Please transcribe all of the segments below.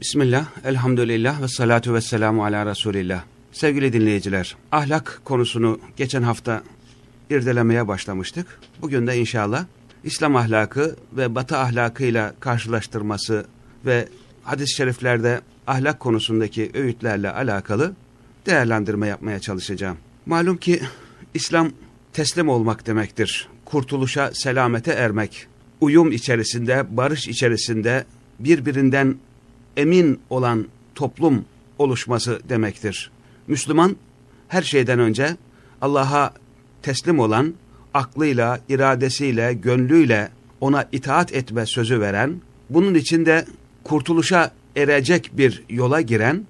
Bismillah, elhamdülillah ve salatu ve selamu ala Resulillah. Sevgili dinleyiciler, ahlak konusunu geçen hafta irdelemeye başlamıştık. Bugün de inşallah İslam ahlakı ve Batı ahlakıyla karşılaştırması ve hadis-i şeriflerde ahlak konusundaki öğütlerle alakalı değerlendirme yapmaya çalışacağım. Malum ki İslam teslim olmak demektir. Kurtuluşa, selamete ermek, uyum içerisinde, barış içerisinde birbirinden emin olan toplum oluşması demektir. Müslüman her şeyden önce Allah'a teslim olan, aklıyla, iradesiyle, gönlüyle ona itaat etme sözü veren, bunun içinde kurtuluşa erecek bir yola giren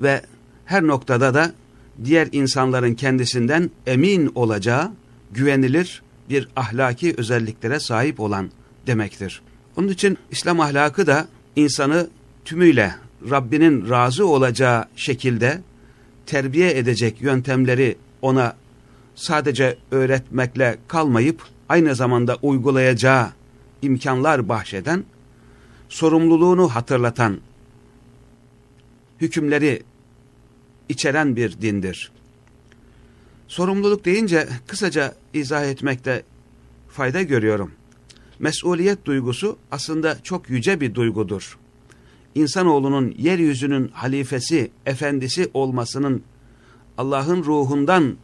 ve her noktada da diğer insanların kendisinden emin olacağı, güvenilir bir ahlaki özelliklere sahip olan demektir. Onun için İslam ahlakı da insanı tümüyle Rabbinin razı olacağı şekilde terbiye edecek yöntemleri ona sadece öğretmekle kalmayıp aynı zamanda uygulayacağı imkanlar bahşeden, sorumluluğunu hatırlatan, hükümleri içeren bir dindir. Sorumluluk deyince kısaca izah etmekte fayda görüyorum. Mesuliyet duygusu aslında çok yüce bir duygudur. İnsanoğlunun yeryüzünün halifesi, efendisi olmasının Allah'ın ruhundan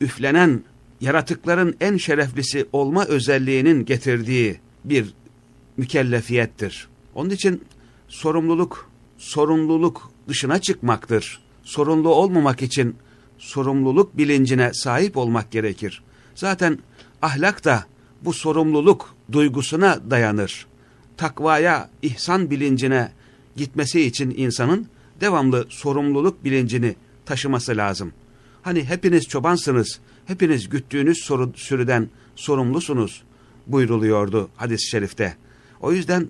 üflenen yaratıkların en şereflisi olma özelliğinin getirdiği bir mükellefiyettir. Onun için sorumluluk, sorumluluk dışına çıkmaktır. Sorumlu olmamak için sorumluluk bilincine sahip olmak gerekir. Zaten ahlak da bu sorumluluk duygusuna dayanır. Takvaya, ihsan bilincine gitmesi için insanın devamlı sorumluluk bilincini taşıması lazım. Hani hepiniz çobansınız, hepiniz güttüğünüz soru, sürüden sorumlusunuz buyruluyordu hadis-i şerifte. O yüzden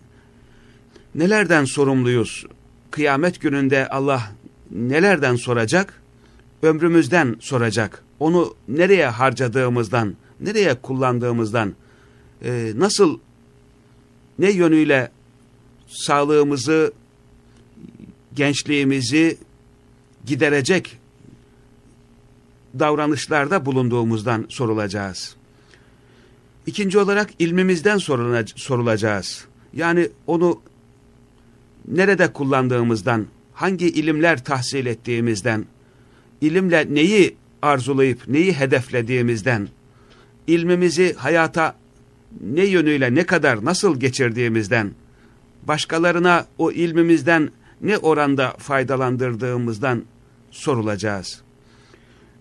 nelerden sorumluyuz? Kıyamet gününde Allah nelerden soracak? Ömrümüzden soracak. Onu nereye harcadığımızdan, nereye kullandığımızdan, e, nasıl, ne yönüyle sağlığımızı, gençliğimizi giderecek davranışlarda bulunduğumuzdan sorulacağız. İkinci olarak ilmimizden sorulacağız. Yani onu nerede kullandığımızdan, hangi ilimler tahsil ettiğimizden, ilimle neyi arzulayıp neyi hedeflediğimizden, ilmimizi hayata ne yönüyle ne kadar nasıl geçirdiğimizden, başkalarına o ilmimizden ne oranda faydalandırdığımızdan sorulacağız.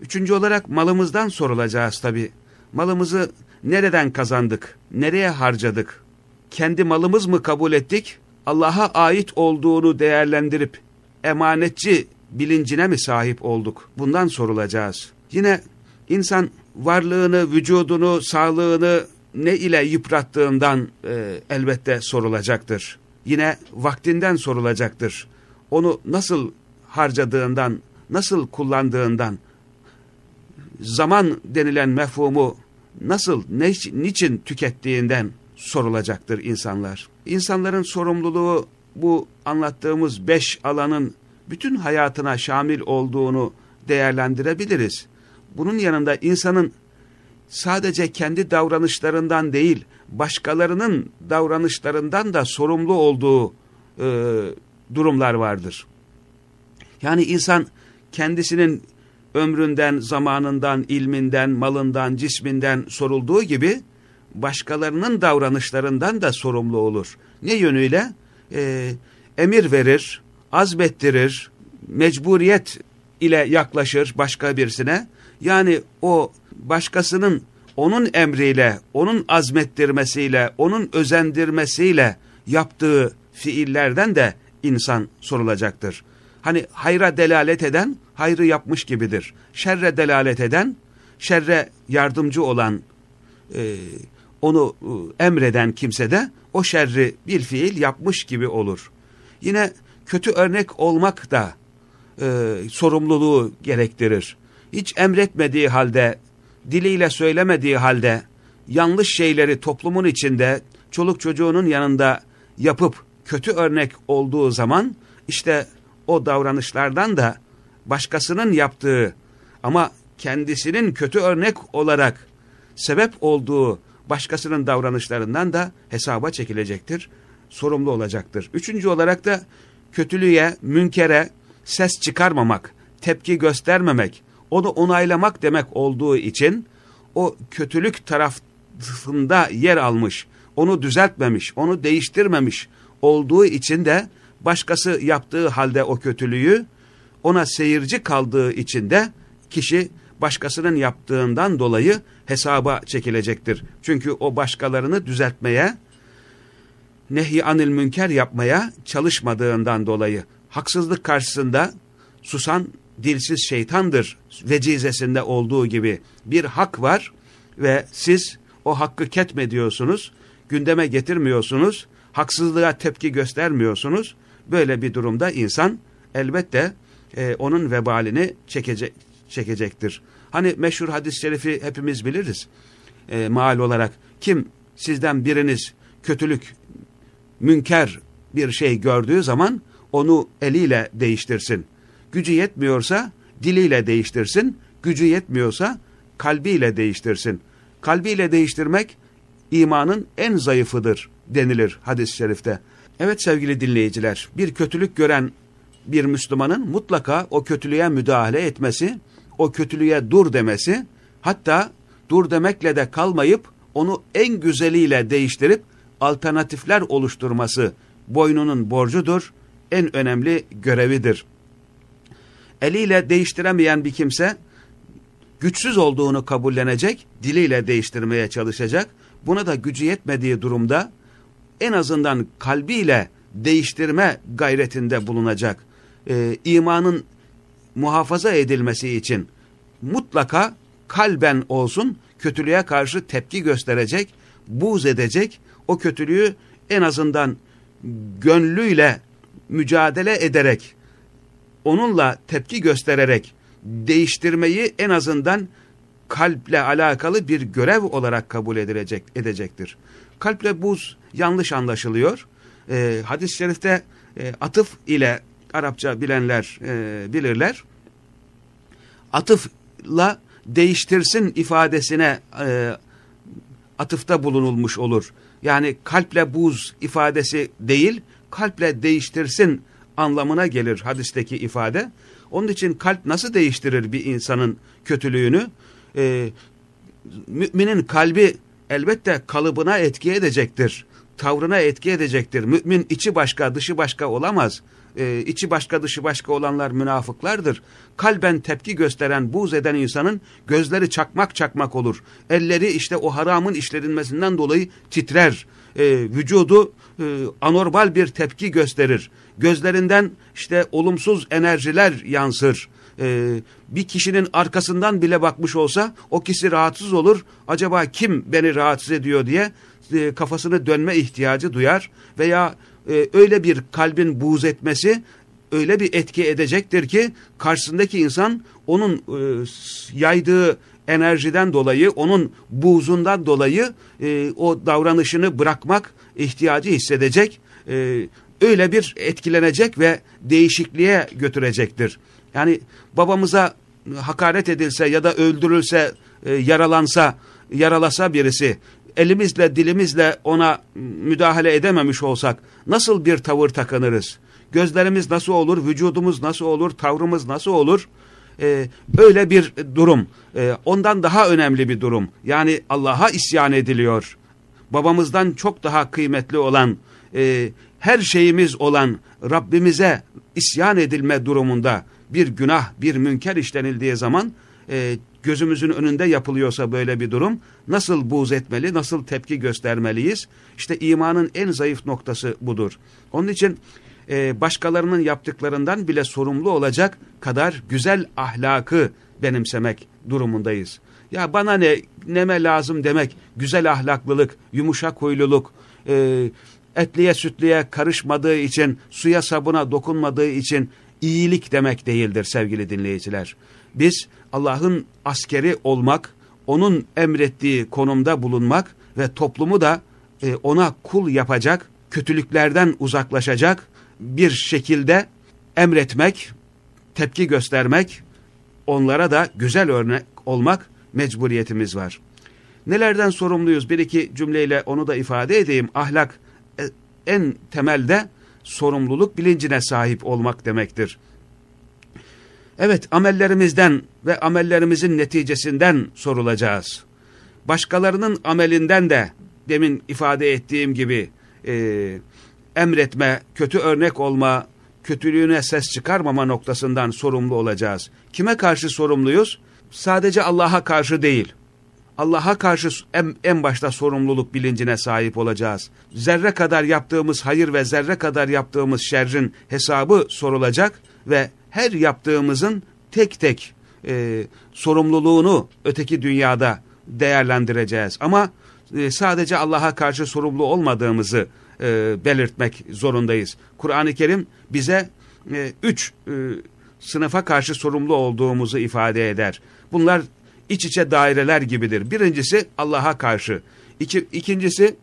Üçüncü olarak malımızdan sorulacağız tabi. Malımızı nereden kazandık, nereye harcadık? Kendi malımız mı kabul ettik? Allah'a ait olduğunu değerlendirip emanetçi bilincine mi sahip olduk? Bundan sorulacağız. Yine insan varlığını, vücudunu, sağlığını ne ile yıprattığından e, elbette sorulacaktır. Yine vaktinden sorulacaktır. Onu nasıl harcadığından, nasıl kullandığından, zaman denilen mefhumu nasıl, ne, niçin tükettiğinden sorulacaktır insanlar. İnsanların sorumluluğu bu anlattığımız beş alanın bütün hayatına şamil olduğunu değerlendirebiliriz. Bunun yanında insanın sadece kendi davranışlarından değil, başkalarının davranışlarından da sorumlu olduğu e, durumlar vardır. Yani insan kendisinin ömründen, zamanından, ilminden, malından, cisminden sorulduğu gibi başkalarının davranışlarından da sorumlu olur. Ne yönüyle? Ee, emir verir, azmettirir, mecburiyet ile yaklaşır başka birisine. Yani o başkasının onun emriyle, onun azmettirmesiyle, onun özendirmesiyle yaptığı fiillerden de insan sorulacaktır. Hani hayra delalet eden hayrı yapmış gibidir. Şerre delalet eden, şerre yardımcı olan, e, onu e, emreden kimse de o şerri bir fiil yapmış gibi olur. Yine kötü örnek olmak da e, sorumluluğu gerektirir. Hiç emretmediği halde, diliyle söylemediği halde, yanlış şeyleri toplumun içinde, çoluk çocuğunun yanında yapıp kötü örnek olduğu zaman işte o davranışlardan da başkasının yaptığı ama kendisinin kötü örnek olarak sebep olduğu başkasının davranışlarından da hesaba çekilecektir, sorumlu olacaktır. Üçüncü olarak da kötülüğe, münkere ses çıkarmamak, tepki göstermemek, onu onaylamak demek olduğu için o kötülük tarafında yer almış, onu düzeltmemiş, onu değiştirmemiş olduğu için de başkası yaptığı halde o kötülüğü ona seyirci kaldığı için de kişi başkasının yaptığından dolayı hesaba çekilecektir. Çünkü o başkalarını düzeltmeye, nehy anil münker yapmaya çalışmadığından dolayı haksızlık karşısında susan dilsiz şeytandır vecizesinde olduğu gibi bir hak var ve siz o hakkı ketmediyorsunuz, gündeme getirmiyorsunuz, haksızlığa tepki göstermiyorsunuz. Böyle bir durumda insan elbette e, onun vebalini çekecek, çekecektir. Hani meşhur hadis-i şerifi hepimiz biliriz. E, maal olarak kim sizden biriniz kötülük, münker bir şey gördüğü zaman onu eliyle değiştirsin. Gücü yetmiyorsa diliyle değiştirsin. Gücü yetmiyorsa kalbiyle değiştirsin. Kalbiyle değiştirmek imanın en zayıfıdır denilir hadis-i şerifte. Evet sevgili dinleyiciler, bir kötülük gören bir Müslümanın mutlaka o kötülüğe müdahale etmesi, o kötülüğe dur demesi, hatta dur demekle de kalmayıp onu en güzeliyle değiştirip alternatifler oluşturması boynunun borcudur, en önemli görevidir. Eliyle değiştiremeyen bir kimse güçsüz olduğunu kabullenecek, diliyle değiştirmeye çalışacak. Buna da gücü yetmediği durumda en azından kalbiyle değiştirme gayretinde bulunacak. Ee, imanın muhafaza edilmesi için mutlaka kalben olsun kötülüğe karşı tepki gösterecek, buz edecek, o kötülüğü en azından gönlüyle mücadele ederek, onunla tepki göstererek değiştirmeyi en azından kalple alakalı bir görev olarak kabul edilecek, edecektir. Kalple buz yanlış anlaşılıyor. E, Hadis-i şerifte e, atıf ile Arapça bilenler e, bilirler. Atıfla değiştirsin ifadesine e, atıfta bulunulmuş olur. Yani kalple buz ifadesi değil, kalple değiştirsin anlamına gelir hadisteki ifade. Onun için kalp nasıl değiştirir bir insanın kötülüğünü? Ee, müminin kalbi elbette kalıbına etki edecektir. Tavrına etki edecektir. Mümin içi başka dışı başka olamaz. Ee, içi başka dışı başka olanlar münafıklardır. Kalben tepki gösteren, buz eden insanın gözleri çakmak çakmak olur. Elleri işte o haramın işlenmesinden dolayı titrer. Ee, vücudu e, anormal bir tepki gösterir. Gözlerinden işte olumsuz enerjiler yansır. Ee, bir kişinin arkasından bile bakmış olsa o kişi rahatsız olur. Acaba kim beni rahatsız ediyor diye e, kafasını dönme ihtiyacı duyar. Veya e, öyle bir kalbin buğz etmesi öyle bir etki edecektir ki karşısındaki insan onun e, yaydığı enerjiden dolayı, onun buğzundan dolayı e, o davranışını bırakmak ihtiyacı hissedecek. E, öyle bir etkilenecek ve değişikliğe götürecektir. Yani babamıza hakaret edilse ya da öldürülse, e, yaralansa, yaralasa birisi, elimizle dilimizle ona müdahale edememiş olsak nasıl bir tavır takınırız? Gözlerimiz nasıl olur, vücudumuz nasıl olur, tavrımız nasıl olur? Ee, öyle bir durum, ee, ondan daha önemli bir durum. Yani Allah'a isyan ediliyor. Babamızdan çok daha kıymetli olan, e, her şeyimiz olan Rabbimize isyan edilme durumunda bir günah, bir münker işlenildiği zaman e, gözümüzün önünde yapılıyorsa böyle bir durum nasıl buğz etmeli, nasıl tepki göstermeliyiz? İşte imanın en zayıf noktası budur. Onun için e, başkalarının yaptıklarından bile sorumlu olacak kadar güzel ahlakı benimsemek durumundayız. Ya bana ne, neme lazım demek, güzel ahlaklılık, yumuşak huyluluk, e, etliye sütliye karışmadığı için, suya sabuna dokunmadığı için iyilik demek değildir sevgili dinleyiciler. Biz Allah'ın askeri olmak, onun emrettiği konumda bulunmak ve toplumu da e, ona kul yapacak, kötülüklerden uzaklaşacak bir şekilde emretmek, tepki göstermek, onlara da güzel örnek olmak mecburiyetimiz var. Nelerden sorumluyuz? Bir iki cümleyle onu da ifade edeyim. Ahlak en temelde sorumluluk bilincine sahip olmak demektir. Evet amellerimizden ve amellerimizin neticesinden sorulacağız. Başkalarının amelinden de demin ifade ettiğim gibi e, emretme, kötü örnek olma, kötülüğüne ses çıkarmama noktasından sorumlu olacağız. Kime karşı sorumluyuz? Sadece Allah'a karşı değil. Allah'a karşı en, en başta sorumluluk bilincine sahip olacağız. Zerre kadar yaptığımız hayır ve zerre kadar yaptığımız şerrin hesabı sorulacak ve her yaptığımızın tek tek e, sorumluluğunu öteki dünyada değerlendireceğiz. Ama e, sadece Allah'a karşı sorumlu olmadığımızı e, belirtmek zorundayız. Kur'an-ı Kerim bize e, üç e, sınıfa karşı sorumlu olduğumuzu ifade eder. Bunlar iç içe daireler gibidir. Birincisi Allah'a karşı. İki, ikincisi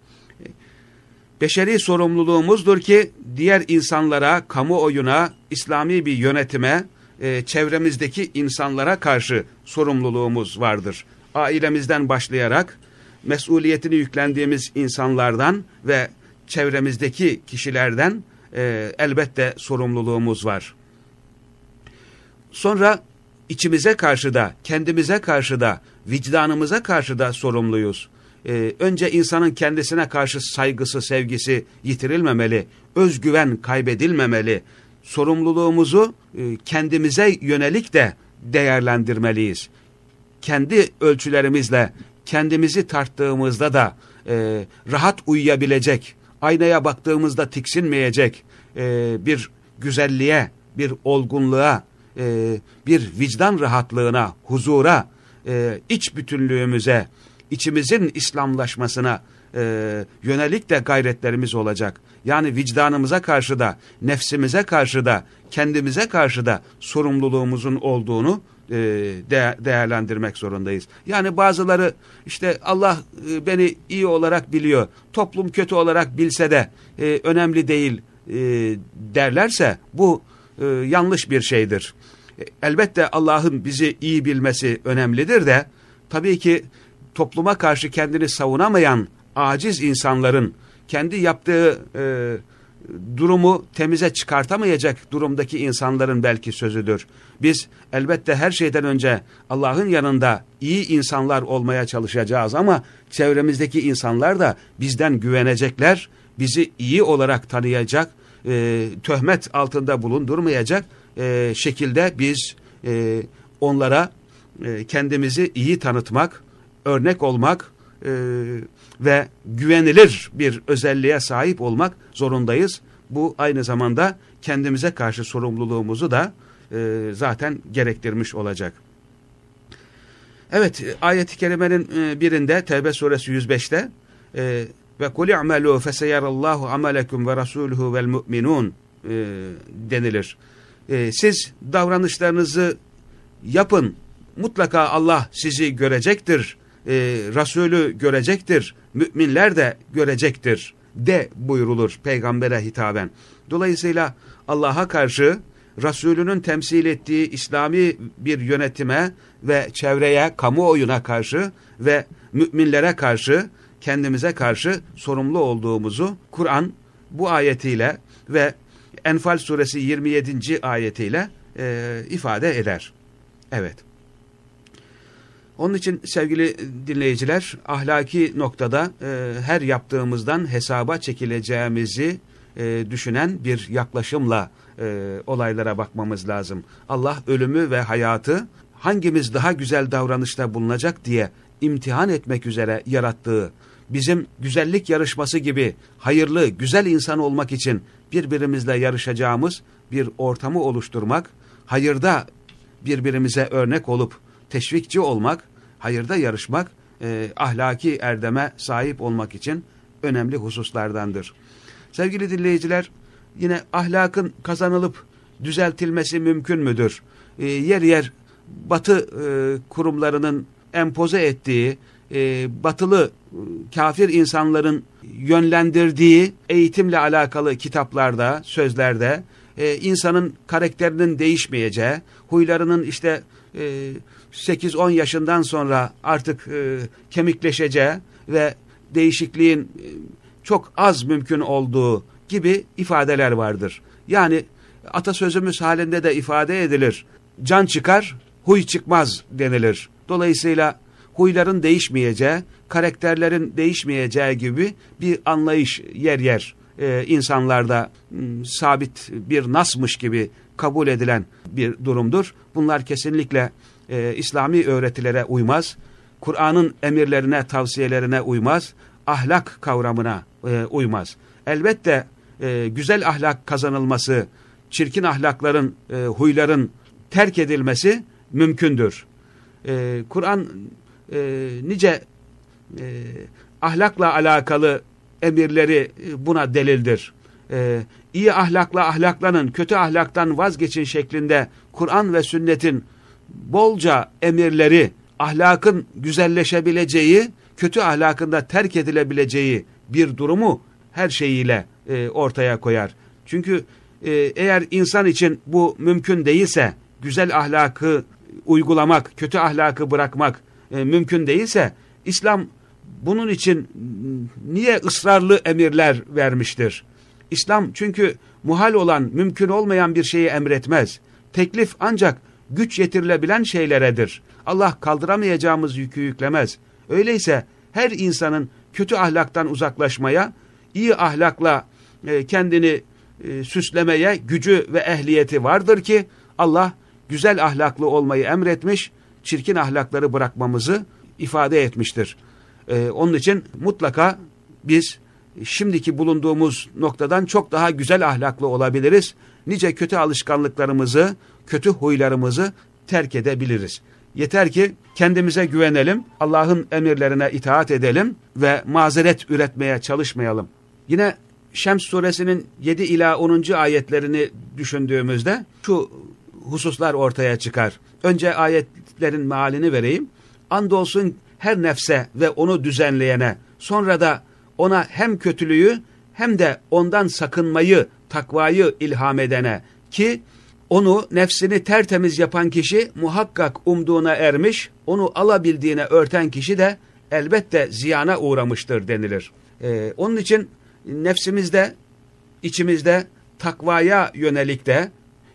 beşeri sorumluluğumuzdur ki diğer insanlara, kamuoyuna, İslami bir yönetime, e, çevremizdeki insanlara karşı sorumluluğumuz vardır. Ailemizden başlayarak mesuliyetini yüklendiğimiz insanlardan ve çevremizdeki kişilerden e, elbette sorumluluğumuz var. Sonra içimize karşı da, kendimize karşı da, vicdanımıza karşı da sorumluyuz. Ee, önce insanın kendisine karşı saygısı, sevgisi yitirilmemeli, özgüven kaybedilmemeli. Sorumluluğumuzu e, kendimize yönelik de değerlendirmeliyiz. Kendi ölçülerimizle, kendimizi tarttığımızda da e, rahat uyuyabilecek, aynaya baktığımızda tiksinmeyecek e, bir güzelliğe, bir olgunluğa, e, bir vicdan rahatlığına, huzura, e, iç bütünlüğümüze, içimizin İslamlaşmasına e, yönelik de gayretlerimiz olacak. Yani vicdanımıza karşı da, nefsimize karşı da, kendimize karşı da sorumluluğumuzun olduğunu e, de değerlendirmek zorundayız. Yani bazıları işte Allah e, beni iyi olarak biliyor, toplum kötü olarak bilse de e, önemli değil derlerse bu e, yanlış bir şeydir. E, elbette Allah'ın bizi iyi bilmesi önemlidir de tabii ki topluma karşı kendini savunamayan aciz insanların kendi yaptığı e, durumu temize çıkartamayacak durumdaki insanların belki sözüdür. Biz elbette her şeyden önce Allah'ın yanında iyi insanlar olmaya çalışacağız ama çevremizdeki insanlar da bizden güvenecekler, bizi iyi olarak tanıyacak, e, töhmet altında bulundurmayacak e, şekilde biz e, onlara e, kendimizi iyi tanıtmak, örnek olmak e, ve güvenilir bir özelliğe sahip olmak zorundayız. Bu aynı zamanda kendimize karşı sorumluluğumuzu da e, zaten gerektirmiş olacak. Evet ayet-i kerimenin e, birinde Tevbe suresi 105'te e, ve kul i'melu feseyarallahu amelekum ve rasuluhu vel mu'minun e, denilir. E, siz davranışlarınızı yapın. Mutlaka Allah sizi görecektir. E, Resulü görecektir. Müminler de görecektir. De buyurulur peygambere hitaben. Dolayısıyla Allah'a karşı Resulünün temsil ettiği İslami bir yönetime ve çevreye, kamuoyuna karşı ve müminlere karşı kendimize karşı sorumlu olduğumuzu Kur'an bu ayetiyle ve Enfal suresi 27. ayetiyle e, ifade eder. Evet. Onun için sevgili dinleyiciler ahlaki noktada e, her yaptığımızdan hesaba çekileceğimizi e, düşünen bir yaklaşımla e, olaylara bakmamız lazım. Allah ölümü ve hayatı hangimiz daha güzel davranışta bulunacak diye imtihan etmek üzere yarattığı bizim güzellik yarışması gibi hayırlı, güzel insan olmak için birbirimizle yarışacağımız bir ortamı oluşturmak, hayırda birbirimize örnek olup teşvikçi olmak, hayırda yarışmak, e, ahlaki erdeme sahip olmak için önemli hususlardandır. Sevgili dinleyiciler, yine ahlakın kazanılıp düzeltilmesi mümkün müdür? E, yer yer batı e, kurumlarının empoze ettiği e, batılı e, kafir insanların yönlendirdiği eğitimle alakalı kitaplarda, sözlerde e, insanın karakterinin değişmeyeceği, huylarının işte e, 8-10 yaşından sonra artık e, kemikleşeceği ve değişikliğin e, çok az mümkün olduğu gibi ifadeler vardır. Yani atasözümüz halinde de ifade edilir. Can çıkar, huy çıkmaz denilir. Dolayısıyla huyların değişmeyeceği, karakterlerin değişmeyeceği gibi bir anlayış yer yer e, insanlarda m, sabit bir nasmış gibi kabul edilen bir durumdur. Bunlar kesinlikle e, İslami öğretilere uymaz. Kur'an'ın emirlerine, tavsiyelerine uymaz. Ahlak kavramına e, uymaz. Elbette e, güzel ahlak kazanılması, çirkin ahlakların, e, huyların terk edilmesi mümkündür. E, Kur'an e, nice e, ahlakla alakalı emirleri e, buna delildir. E, iyi ahlakla ahlaklanın, kötü ahlaktan vazgeçin şeklinde Kur'an ve sünnetin bolca emirleri ahlakın güzelleşebileceği, kötü ahlakında terk edilebileceği bir durumu her şeyiyle e, ortaya koyar. Çünkü e, eğer insan için bu mümkün değilse, güzel ahlakı uygulamak, kötü ahlakı bırakmak e, mümkün değilse, İslam bunun için niye ısrarlı emirler vermiştir? İslam çünkü muhal olan, mümkün olmayan bir şeyi emretmez. Teklif ancak güç yetirilebilen şeyleredir. Allah kaldıramayacağımız yükü yüklemez. Öyleyse her insanın kötü ahlaktan uzaklaşmaya, iyi ahlakla e, kendini e, süslemeye gücü ve ehliyeti vardır ki Allah güzel ahlaklı olmayı emretmiş, çirkin ahlakları bırakmamızı ifade etmiştir. E, onun için mutlaka biz şimdiki bulunduğumuz noktadan çok daha güzel ahlaklı olabiliriz. Nice kötü alışkanlıklarımızı, kötü huylarımızı terk edebiliriz. Yeter ki kendimize güvenelim, Allah'ın emirlerine itaat edelim ve mazeret üretmeye çalışmayalım. Yine Şems suresinin 7 ila 10. ayetlerini düşündüğümüzde şu hususlar ortaya çıkar. Önce ayetlerin mealini vereyim. Andolsun her nefse ve onu düzenleyene, sonra da ona hem kötülüğü hem de ondan sakınmayı, takvayı ilham edene ki onu nefsini tertemiz yapan kişi muhakkak umduğuna ermiş, onu alabildiğine örten kişi de elbette ziyana uğramıştır denilir. Ee, onun için nefsimizde, içimizde takvaya yönelik de,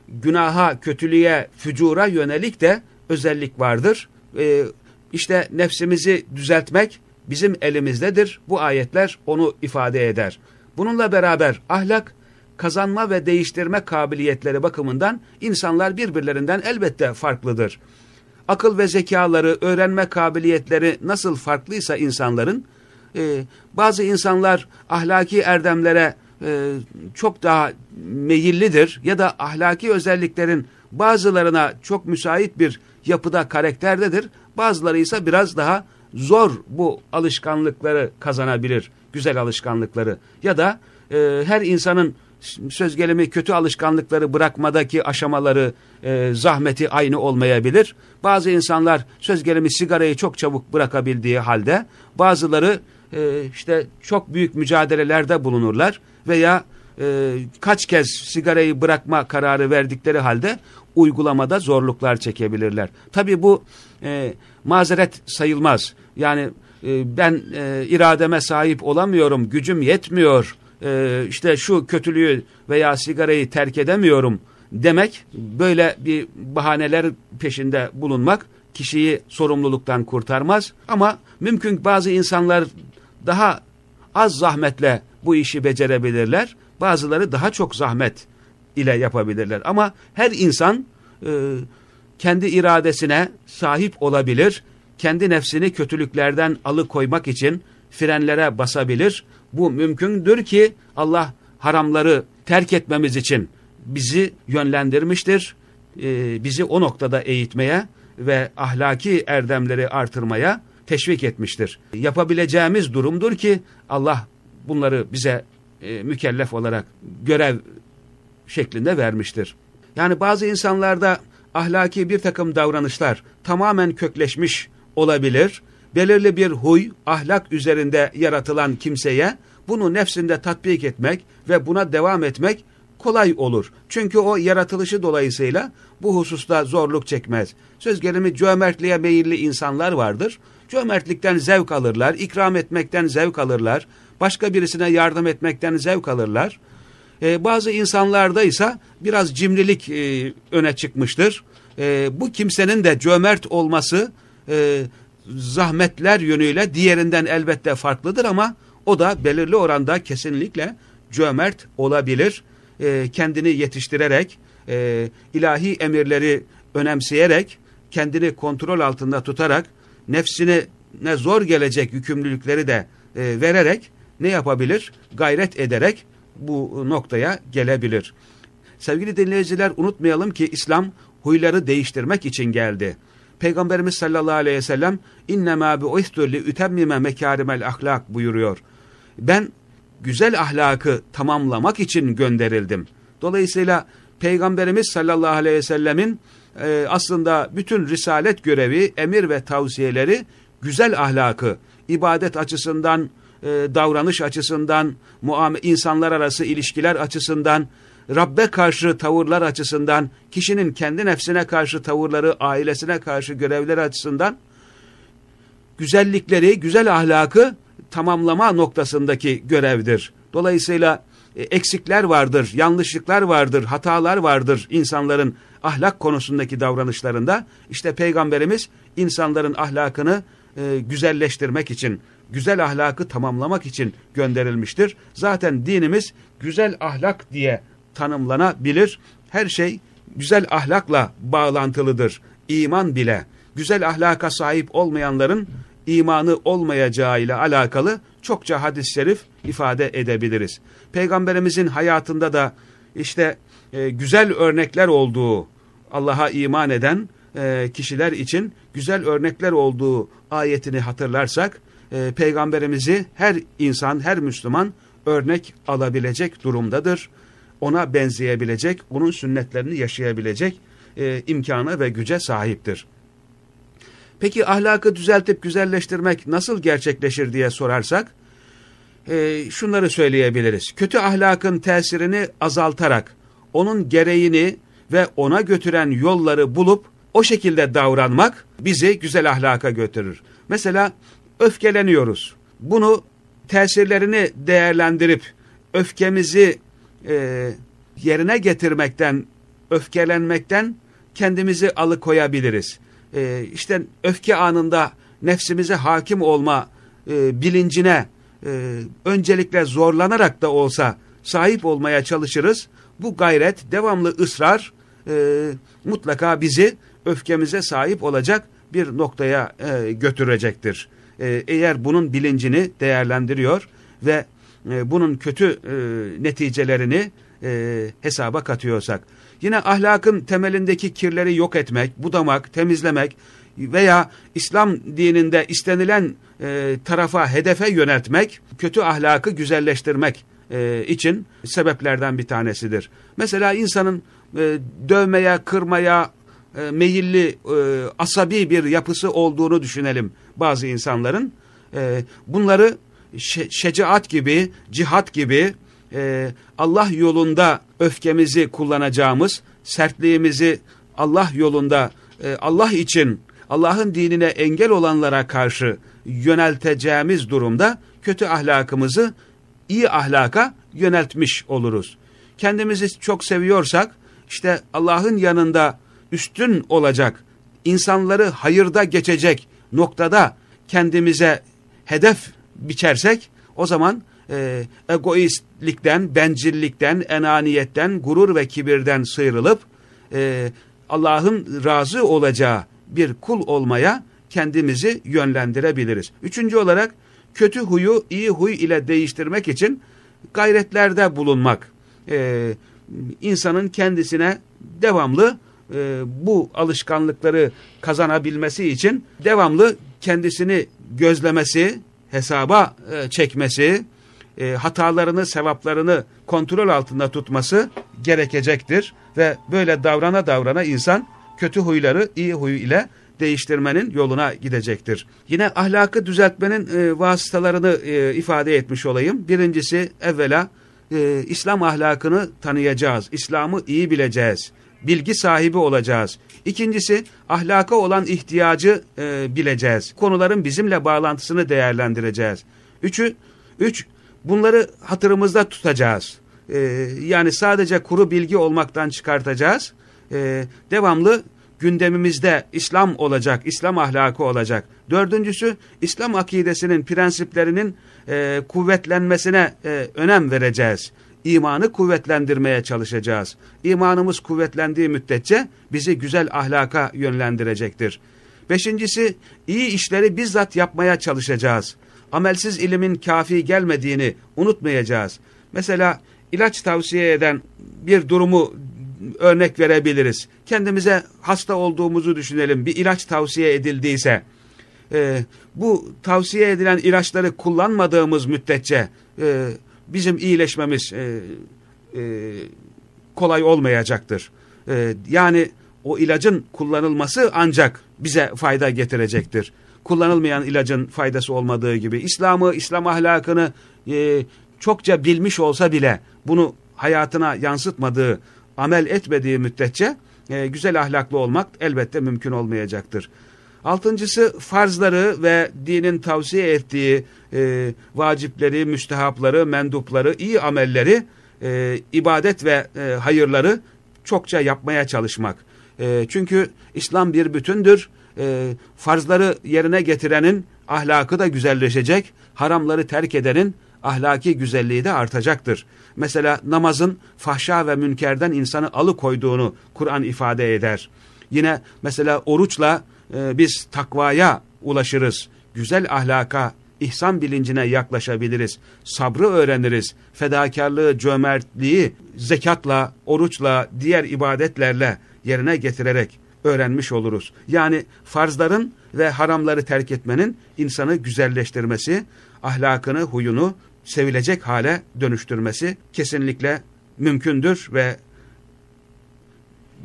günaha, kötülüğe, fücura yönelik de özellik vardır. Ee, işte nefsimizi düzeltmek bizim elimizdedir. Bu ayetler onu ifade eder. Bununla beraber ahlak, kazanma ve değiştirme kabiliyetleri bakımından insanlar birbirlerinden elbette farklıdır. Akıl ve zekaları, öğrenme kabiliyetleri nasıl farklıysa insanların, e, bazı insanlar ahlaki erdemlere e, çok daha meyillidir ya da ahlaki özelliklerin bazılarına çok müsait bir yapıda karakterdedir. Bazıları ise biraz daha zor bu alışkanlıkları kazanabilir, güzel alışkanlıkları. Ya da e, her insanın söz gelimi kötü alışkanlıkları bırakmadaki aşamaları, e, zahmeti aynı olmayabilir. Bazı insanlar söz gelimi sigarayı çok çabuk bırakabildiği halde bazıları e, işte çok büyük mücadelelerde bulunurlar veya e, kaç kez sigarayı bırakma kararı verdikleri halde uygulamada zorluklar çekebilirler. Tabii bu e, mazeret sayılmaz. Yani e, ben e, irademe sahip olamıyorum, gücüm yetmiyor, e, işte şu kötülüğü veya sigarayı terk edemiyorum demek, böyle bir bahaneler peşinde bulunmak kişiyi sorumluluktan kurtarmaz. Ama mümkün bazı insanlar daha az zahmetle bu işi becerebilirler. Bazıları daha çok zahmet ile yapabilirler. Ama her insan e, kendi iradesine sahip olabilir. Kendi nefsini kötülüklerden alıkoymak için frenlere basabilir. Bu mümkündür ki Allah haramları terk etmemiz için bizi yönlendirmiştir. E, bizi o noktada eğitmeye ve ahlaki erdemleri artırmaya teşvik etmiştir. Yapabileceğimiz durumdur ki Allah bunları bize e, mükellef olarak görev şeklinde vermiştir. Yani bazı insanlarda ahlaki bir takım davranışlar tamamen kökleşmiş olabilir belirli bir huy, ahlak üzerinde yaratılan kimseye bunu nefsinde tatbik etmek ve buna devam etmek kolay olur. Çünkü o yaratılışı dolayısıyla bu hususta zorluk çekmez. Söz gelimi cömertliğe meyilli insanlar vardır. Cömertlikten zevk alırlar, ikram etmekten zevk alırlar, başka birisine yardım etmekten zevk alırlar. Ee, bazı insanlarda ise biraz cimrilik e, öne çıkmıştır. E, bu kimsenin de cömert olması e, zahmetler yönüyle diğerinden elbette farklıdır ama o da belirli oranda kesinlikle cömert olabilir. E, kendini yetiştirerek, e, ilahi emirleri önemseyerek, kendini kontrol altında tutarak, nefsine ne zor gelecek yükümlülükleri de e, vererek ne yapabilir? Gayret ederek bu noktaya gelebilir. Sevgili dinleyiciler unutmayalım ki İslam huyları değiştirmek için geldi. Peygamberimiz sallallahu aleyhi ve sellem innemâ bi'uhtü li ütemmime mekârimel ahlak buyuruyor. Ben güzel ahlakı tamamlamak için gönderildim. Dolayısıyla Peygamberimiz sallallahu aleyhi ve sellemin e, aslında bütün risalet görevi, emir ve tavsiyeleri güzel ahlakı, ibadet açısından, e, davranış açısından, insanlar arası ilişkiler açısından, Rabbe karşı tavırlar açısından, kişinin kendi nefsine karşı tavırları, ailesine karşı görevleri açısından, güzellikleri, güzel ahlakı tamamlama noktasındaki görevdir. Dolayısıyla e, eksikler vardır, yanlışlıklar vardır, hatalar vardır insanların ahlak konusundaki davranışlarında. İşte Peygamberimiz insanların ahlakını e, güzelleştirmek için, güzel ahlakı tamamlamak için gönderilmiştir. Zaten dinimiz güzel ahlak diye tanımlanabilir. Her şey güzel ahlakla bağlantılıdır. İman bile güzel ahlaka sahip olmayanların imanı olmayacağı ile alakalı çokça hadis-i şerif ifade edebiliriz. Peygamberimizin hayatında da işte e, güzel örnekler olduğu Allah'a iman eden e, kişiler için güzel örnekler olduğu ayetini hatırlarsak e, peygamberimizi her insan, her Müslüman örnek alabilecek durumdadır. Ona benzeyebilecek, onun sünnetlerini yaşayabilecek e, imkanı ve güce sahiptir. Peki ahlakı düzeltip güzelleştirmek nasıl gerçekleşir diye sorarsak, e, şunları söyleyebiliriz. Kötü ahlakın tesirini azaltarak, onun gereğini ve ona götüren yolları bulup o şekilde davranmak bizi güzel ahlaka götürür. Mesela öfkeleniyoruz. Bunu tesirlerini değerlendirip öfkemizi e, yerine getirmekten, öfkelenmekten kendimizi alıkoyabiliriz. E, işte öfke anında nefsimize hakim olma e, bilincine e, öncelikle zorlanarak da olsa sahip olmaya çalışırız. Bu gayret, devamlı ısrar e, mutlaka bizi öfkemize sahip olacak bir noktaya e, götürecektir. E, eğer bunun bilincini değerlendiriyor ve e, bunun kötü e, neticelerini e, hesaba katıyorsak. Yine ahlakın temelindeki kirleri yok etmek, budamak, temizlemek veya İslam dininde istenilen tarafa, hedefe yöneltmek, kötü ahlakı güzelleştirmek için sebeplerden bir tanesidir. Mesela insanın dövmeye, kırmaya, meyilli, asabi bir yapısı olduğunu düşünelim bazı insanların. E, bunları şe şecaat gibi, cihat gibi e, Allah yolunda öfkemizi kullanacağımız, sertliğimizi Allah yolunda, e, Allah için, Allah'ın dinine engel olanlara karşı yönelteceğimiz durumda kötü ahlakımızı iyi ahlaka yöneltmiş oluruz. Kendimizi çok seviyorsak, işte Allah'ın yanında üstün olacak, insanları hayırda geçecek noktada kendimize hedef biçersek o zaman e, egoistlikten, bencillikten, enaniyetten, gurur ve kibirden sıyrılıp e, Allah'ın razı olacağı bir kul olmaya kendimizi yönlendirebiliriz. Üçüncü olarak kötü huyu iyi huy ile değiştirmek için gayretlerde bulunmak. E, insanın kendisine devamlı e, bu alışkanlıkları kazanabilmesi için devamlı kendisini gözlemesi, hesaba e, çekmesi, e, hatalarını, sevaplarını kontrol altında tutması gerekecektir. Ve böyle davrana davrana insan kötü huyları iyi huy ile değiştirmenin yoluna gidecektir. Yine ahlakı düzeltmenin e, vasıtalarını ifade etmiş olayım. Birincisi evvela İslam ahlakını tanıyacağız. İslam'ı iyi bileceğiz. Bilgi sahibi olacağız. İkincisi ahlaka olan ihtiyacı e, bileceğiz. Konuların bizimle bağlantısını değerlendireceğiz. Üçü, üç, bunları hatırımızda tutacağız. E, yani sadece kuru bilgi olmaktan çıkartacağız. E, devamlı gündemimizde İslam olacak, İslam ahlakı olacak. Dördüncüsü İslam akidesinin prensiplerinin e, kuvvetlenmesine e, önem vereceğiz. İmanı kuvvetlendirmeye çalışacağız. İmanımız kuvvetlendiği müddetçe bizi güzel ahlaka yönlendirecektir. Beşincisi iyi işleri bizzat yapmaya çalışacağız. Amelsiz ilimin kafi gelmediğini unutmayacağız. Mesela ilaç tavsiye eden bir durumu örnek verebiliriz. Kendimize hasta olduğumuzu düşünelim. Bir ilaç tavsiye edildiyse, e, bu tavsiye edilen ilaçları kullanmadığımız müddetçe e, bizim iyileşmemiz e, e, kolay olmayacaktır. E, yani o ilacın kullanılması ancak bize fayda getirecektir. Kullanılmayan ilacın faydası olmadığı gibi İslam'ı, İslam ahlakını e, çokça bilmiş olsa bile bunu hayatına yansıtmadığı amel etmediği müddetçe e, güzel ahlaklı olmak elbette mümkün olmayacaktır. Altıncısı farzları ve dinin tavsiye ettiği e, vacipleri, müstehapları, mendupları, iyi amelleri, e, ibadet ve e, hayırları çokça yapmaya çalışmak. E, çünkü İslam bir bütündür. E, farzları yerine getirenin ahlakı da güzelleşecek, haramları terk edenin ahlaki güzelliği de artacaktır. Mesela namazın fahşa ve münkerden insanı alıkoyduğunu Kur'an ifade eder. Yine mesela oruçla e, biz takvaya ulaşırız. Güzel ahlaka, ihsan bilincine yaklaşabiliriz. Sabrı öğreniriz. Fedakarlığı, cömertliği zekatla, oruçla, diğer ibadetlerle yerine getirerek öğrenmiş oluruz. Yani farzların ve haramları terk etmenin insanı güzelleştirmesi, ahlakını, huyunu sevilecek hale dönüştürmesi kesinlikle mümkündür ve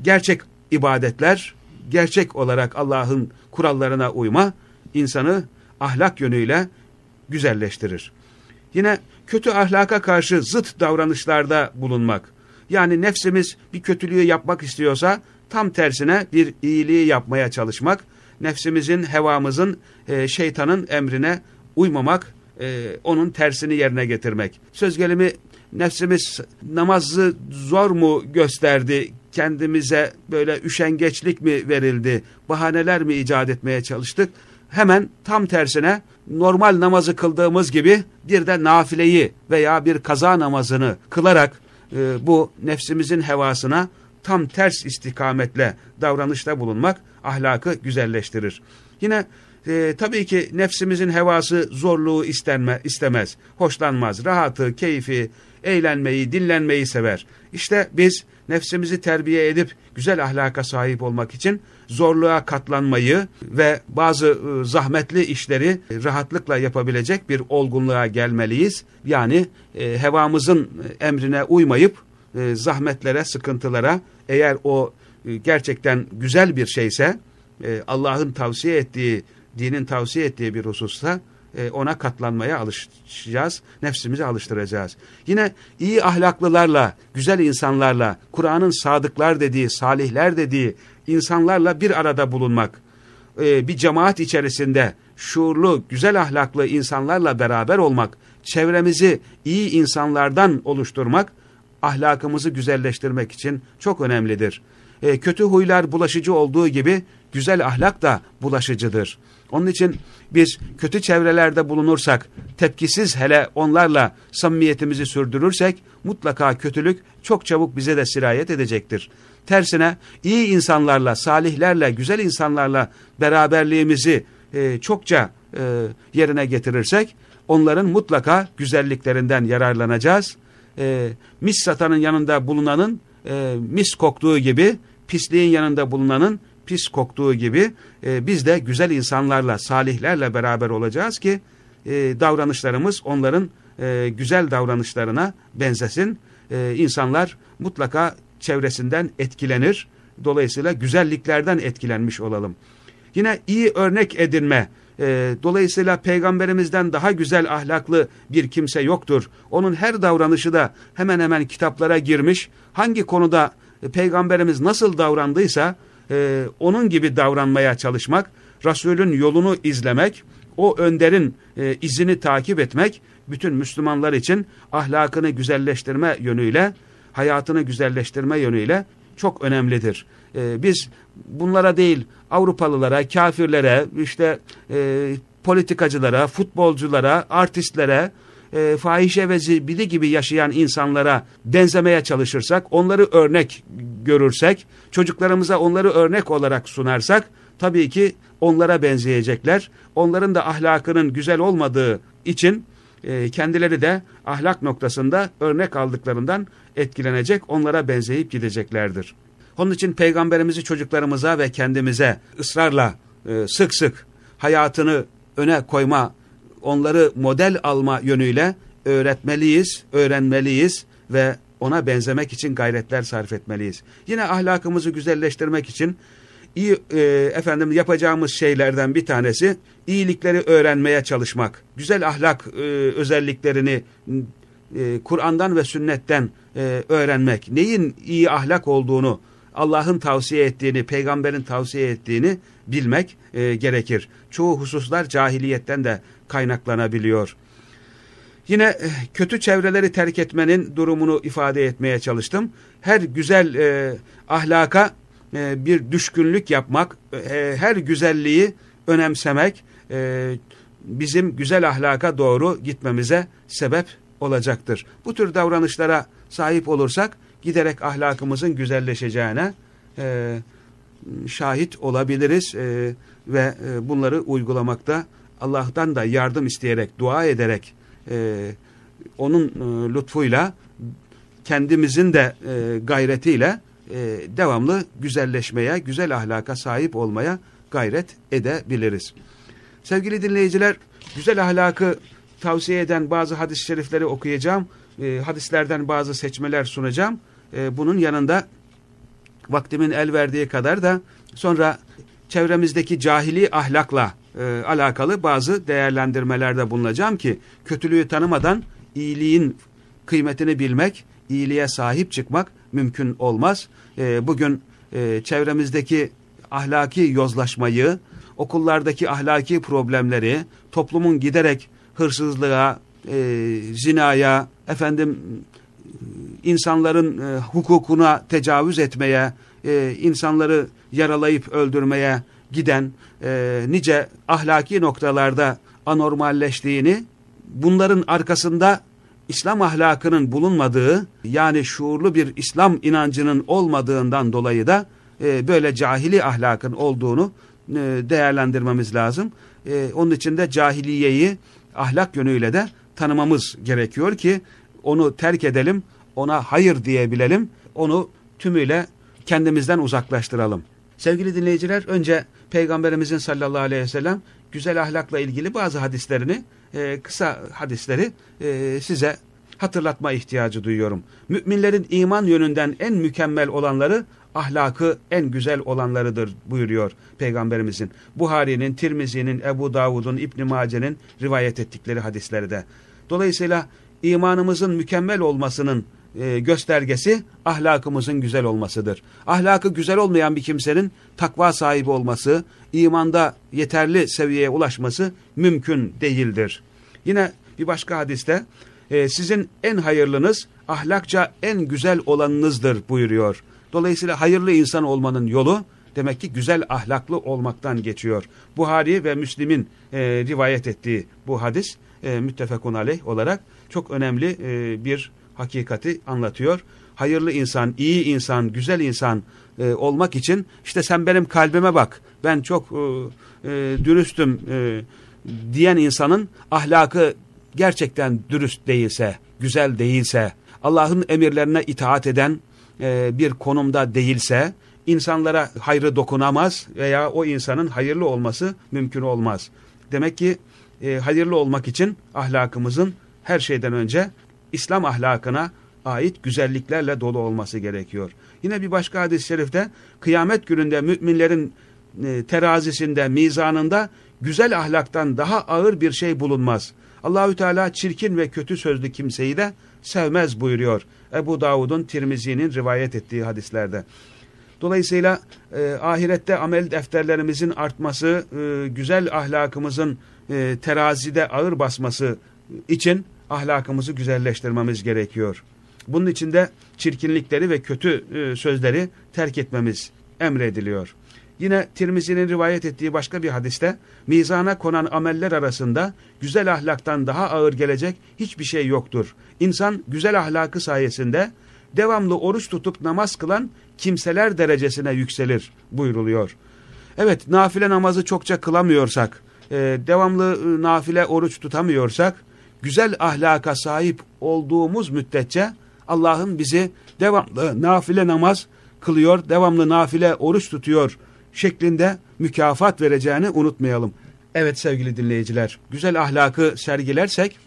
gerçek ibadetler, gerçek olarak Allah'ın kurallarına uyma insanı ahlak yönüyle güzelleştirir. Yine kötü ahlaka karşı zıt davranışlarda bulunmak. Yani nefsimiz bir kötülüğü yapmak istiyorsa tam tersine bir iyiliği yapmaya çalışmak, nefsimizin, hevamızın, e, şeytanın emrine uymamak e, onun tersini yerine getirmek. Söz gelimi nefsimiz namazı zor mu gösterdi, kendimize böyle üşengeçlik mi verildi, bahaneler mi icat etmeye çalıştık? Hemen tam tersine normal namazı kıldığımız gibi bir de nafileyi veya bir kaza namazını kılarak e, bu nefsimizin hevasına tam ters istikametle davranışta bulunmak ahlakı güzelleştirir. Yine e, tabii ki nefsimizin hevası zorluğu istenme, istemez, hoşlanmaz, rahatı, keyfi, eğlenmeyi, dinlenmeyi sever. İşte biz nefsimizi terbiye edip güzel ahlaka sahip olmak için zorluğa katlanmayı ve bazı e, zahmetli işleri rahatlıkla yapabilecek bir olgunluğa gelmeliyiz. Yani e, hevamızın emrine uymayıp e, zahmetlere, sıkıntılara eğer o e, gerçekten güzel bir şeyse e, Allah'ın tavsiye ettiği dinin tavsiye ettiği bir hususta e, ona katlanmaya alışacağız, nefsimizi alıştıracağız. Yine iyi ahlaklılarla, güzel insanlarla, Kur'an'ın sadıklar dediği, salihler dediği insanlarla bir arada bulunmak, e, bir cemaat içerisinde şuurlu, güzel ahlaklı insanlarla beraber olmak, çevremizi iyi insanlardan oluşturmak, ahlakımızı güzelleştirmek için çok önemlidir. E, kötü huylar bulaşıcı olduğu gibi güzel ahlak da bulaşıcıdır. Onun için biz kötü çevrelerde bulunursak, tepkisiz hele onlarla samimiyetimizi sürdürürsek, mutlaka kötülük çok çabuk bize de sirayet edecektir. Tersine iyi insanlarla, salihlerle, güzel insanlarla beraberliğimizi e, çokça e, yerine getirirsek, onların mutlaka güzelliklerinden yararlanacağız. E, mis satanın yanında bulunanın e, mis koktuğu gibi, pisliğin yanında bulunanın pis koktuğu gibi e, biz de güzel insanlarla, salihlerle beraber olacağız ki e, davranışlarımız onların e, güzel davranışlarına benzesin. E, insanlar mutlaka çevresinden etkilenir. Dolayısıyla güzelliklerden etkilenmiş olalım. Yine iyi örnek edinme. E, dolayısıyla peygamberimizden daha güzel ahlaklı bir kimse yoktur. Onun her davranışı da hemen hemen kitaplara girmiş. Hangi konuda e, peygamberimiz nasıl davrandıysa e, onun gibi davranmaya çalışmak, Resulün yolunu izlemek, o önderin e, izini takip etmek bütün Müslümanlar için ahlakını güzelleştirme yönüyle, hayatını güzelleştirme yönüyle çok önemlidir. E, biz bunlara değil Avrupalılara, kafirlere, işte e, politikacılara, futbolculara, artistlere, e, fahişe ve zibidi gibi yaşayan insanlara benzemeye çalışırsak, onları örnek görürsek, çocuklarımıza onları örnek olarak sunarsak, tabii ki onlara benzeyecekler. Onların da ahlakının güzel olmadığı için e, kendileri de ahlak noktasında örnek aldıklarından etkilenecek, onlara benzeyip gideceklerdir. Onun için peygamberimizi çocuklarımıza ve kendimize ısrarla e, sık sık hayatını öne koyma, onları model alma yönüyle öğretmeliyiz, öğrenmeliyiz ve ona benzemek için gayretler sarf etmeliyiz. Yine ahlakımızı güzelleştirmek için iyi e, efendim yapacağımız şeylerden bir tanesi iyilikleri öğrenmeye çalışmak. Güzel ahlak e, özelliklerini e, Kur'an'dan ve sünnetten e, öğrenmek. Neyin iyi ahlak olduğunu, Allah'ın tavsiye ettiğini, peygamberin tavsiye ettiğini bilmek e, gerekir. Çoğu hususlar cahiliyetten de kaynaklanabiliyor. Yine e, kötü çevreleri terk etmenin durumunu ifade etmeye çalıştım. Her güzel e, ahlaka e, bir düşkünlük yapmak, e, her güzelliği önemsemek e, bizim güzel ahlaka doğru gitmemize sebep olacaktır. Bu tür davranışlara sahip olursak giderek ahlakımızın güzelleşeceğine e, şahit olabiliriz e, ve e, bunları uygulamakta Allah'tan da yardım isteyerek, dua ederek e, onun e, lütfuyla kendimizin de e, gayretiyle e, devamlı güzelleşmeye, güzel ahlaka sahip olmaya gayret edebiliriz. Sevgili dinleyiciler, güzel ahlakı tavsiye eden bazı hadis-i şerifleri okuyacağım. E, hadislerden bazı seçmeler sunacağım. E, bunun yanında vaktimin el verdiği kadar da sonra çevremizdeki cahili ahlakla e, alakalı bazı değerlendirmelerde bulunacağım ki kötülüğü tanımadan iyiliğin kıymetini bilmek, iyiliğe sahip çıkmak mümkün olmaz. E, bugün e, çevremizdeki ahlaki yozlaşmayı, okullardaki ahlaki problemleri, toplumun giderek hırsızlığa, e, zinaya, efendim insanların e, hukukuna tecavüz etmeye, e, insanları yaralayıp öldürmeye giden e, nice ahlaki noktalarda anormalleştiğini, bunların arkasında İslam ahlakının bulunmadığı, yani şuurlu bir İslam inancının olmadığından dolayı da e, böyle cahili ahlakın olduğunu e, değerlendirmemiz lazım. E, onun için de cahiliyeyi ahlak yönüyle de tanımamız gerekiyor ki onu terk edelim, ona hayır diyebilelim, onu tümüyle kendimizden uzaklaştıralım. Sevgili dinleyiciler, önce Peygamberimizin sallallahu aleyhi ve sellem güzel ahlakla ilgili bazı hadislerini, e, kısa hadisleri e, size hatırlatma ihtiyacı duyuyorum. Müminlerin iman yönünden en mükemmel olanları ahlakı en güzel olanlarıdır buyuruyor Peygamberimizin. Buhari'nin, Tirmizi'nin, Ebu Davud'un, İbn Mace'nin rivayet ettikleri hadislerde. Dolayısıyla imanımızın mükemmel olmasının e, göstergesi ahlakımızın güzel olmasıdır. Ahlakı güzel olmayan bir kimsenin takva sahibi olması, imanda yeterli seviyeye ulaşması mümkün değildir. Yine bir başka hadiste e, sizin en hayırlınız ahlakça en güzel olanınızdır buyuruyor. Dolayısıyla hayırlı insan olmanın yolu demek ki güzel ahlaklı olmaktan geçiyor. Buhari ve Müslim'in e, rivayet ettiği bu hadis müttefekun aleyh olarak çok önemli e, bir hakikati anlatıyor. Hayırlı insan, iyi insan, güzel insan e, olmak için işte sen benim kalbime bak, ben çok e, dürüstüm diyen insanın ahlakı gerçekten dürüst değilse, güzel değilse, Allah'ın emirlerine itaat eden bir konumda değilse, insanlara hayrı dokunamaz veya o insanın hayırlı olması mümkün olmaz. Demek ki e, hayırlı olmak için ahlakımızın her şeyden önce İslam ahlakına ait güzelliklerle dolu olması gerekiyor. Yine bir başka hadis-i şerifte kıyamet gününde müminlerin e, terazisinde, mizanında güzel ahlaktan daha ağır bir şey bulunmaz. Allahü Teala çirkin ve kötü sözlü kimseyi de sevmez buyuruyor. Ebu Davud'un Tirmizi'nin rivayet ettiği hadislerde. Dolayısıyla e, ahirette amel defterlerimizin artması, e, güzel ahlakımızın e, terazide ağır basması için ahlakımızı güzelleştirmemiz gerekiyor. Bunun için de çirkinlikleri ve kötü e, sözleri terk etmemiz emrediliyor. Yine Tirmizi'nin rivayet ettiği başka bir hadiste mizana konan ameller arasında güzel ahlaktan daha ağır gelecek hiçbir şey yoktur. İnsan güzel ahlakı sayesinde devamlı oruç tutup namaz kılan kimseler derecesine yükselir buyruluyor. Evet nafile namazı çokça kılamıyorsak, e, devamlı e, nafile oruç tutamıyorsak, güzel ahlaka sahip olduğumuz müddetçe Allah'ın bizi devamlı nafile namaz kılıyor, devamlı nafile oruç tutuyor şeklinde mükafat vereceğini unutmayalım. Evet sevgili dinleyiciler, güzel ahlakı sergilersek,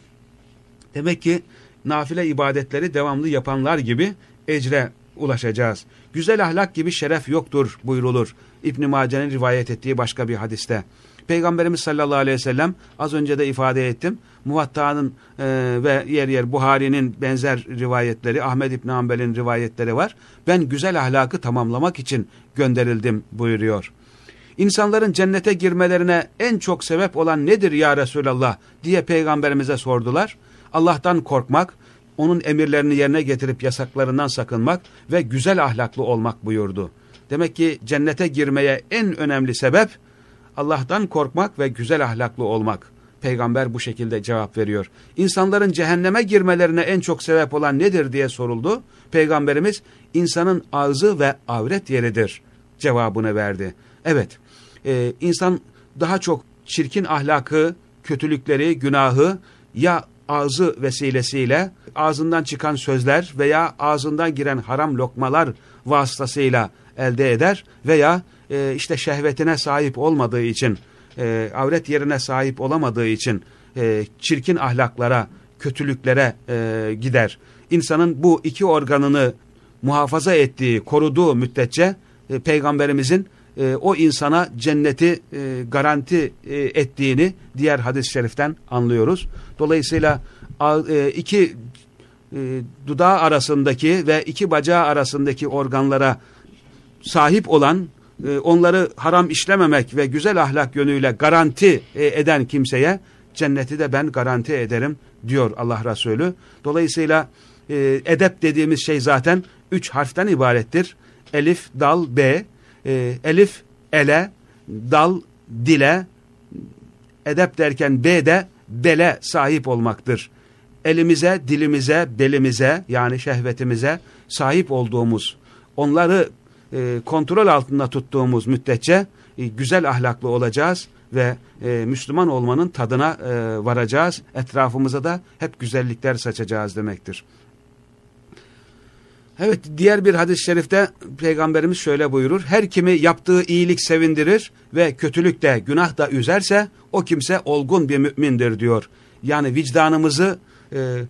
demek ki nafile ibadetleri devamlı yapanlar gibi ecre ulaşacağız. Güzel ahlak gibi şeref yoktur buyrulur. İbn-i Mace'nin rivayet ettiği başka bir hadiste. Peygamberimiz sallallahu aleyhi ve sellem az önce de ifade ettim. Muvatta'nın e, ve yer yer Buhari'nin benzer rivayetleri, Ahmed İbn Hanbel'in rivayetleri var. Ben güzel ahlakı tamamlamak için gönderildim buyuruyor. İnsanların cennete girmelerine en çok sebep olan nedir ya Resulallah diye peygamberimize sordular. Allah'tan korkmak, onun emirlerini yerine getirip yasaklarından sakınmak ve güzel ahlaklı olmak buyurdu. Demek ki cennete girmeye en önemli sebep Allah'tan korkmak ve güzel ahlaklı olmak. Peygamber bu şekilde cevap veriyor. İnsanların cehenneme girmelerine en çok sebep olan nedir diye soruldu. Peygamberimiz insanın ağzı ve avret yeridir cevabını verdi. Evet e, insan daha çok çirkin ahlakı, kötülükleri, günahı ya ağzı vesilesiyle ağzından çıkan sözler veya ağzından giren haram lokmalar vasıtasıyla elde eder veya e, işte şehvetine sahip olmadığı için, e, avret yerine sahip olamadığı için e, çirkin ahlaklara, kötülüklere e, gider. İnsanın bu iki organını muhafaza ettiği, koruduğu müddetçe e, Peygamberimizin e, o insana cenneti e, garanti e, ettiğini diğer hadis-i şeriften anlıyoruz. Dolayısıyla e, iki e, dudağı arasındaki ve iki bacağı arasındaki organlara sahip olan, e, onları haram işlememek ve güzel ahlak yönüyle garanti e, eden kimseye cenneti de ben garanti ederim diyor Allah Resulü. Dolayısıyla e, edep dediğimiz şey zaten üç harften ibarettir. Elif, dal, B, e, elif, ele, dal, dile, edep derken B de bele sahip olmaktır. Elimize, dilimize, belimize yani şehvetimize sahip olduğumuz, onları e, kontrol altında tuttuğumuz müddetçe e, güzel ahlaklı olacağız ve e, Müslüman olmanın tadına e, varacağız. Etrafımıza da hep güzellikler saçacağız demektir. Evet diğer bir hadis-i şerifte Peygamberimiz şöyle buyurur. Her kimi yaptığı iyilik sevindirir ve kötülük de günah da üzerse o kimse olgun bir mümindir diyor. Yani vicdanımızı e,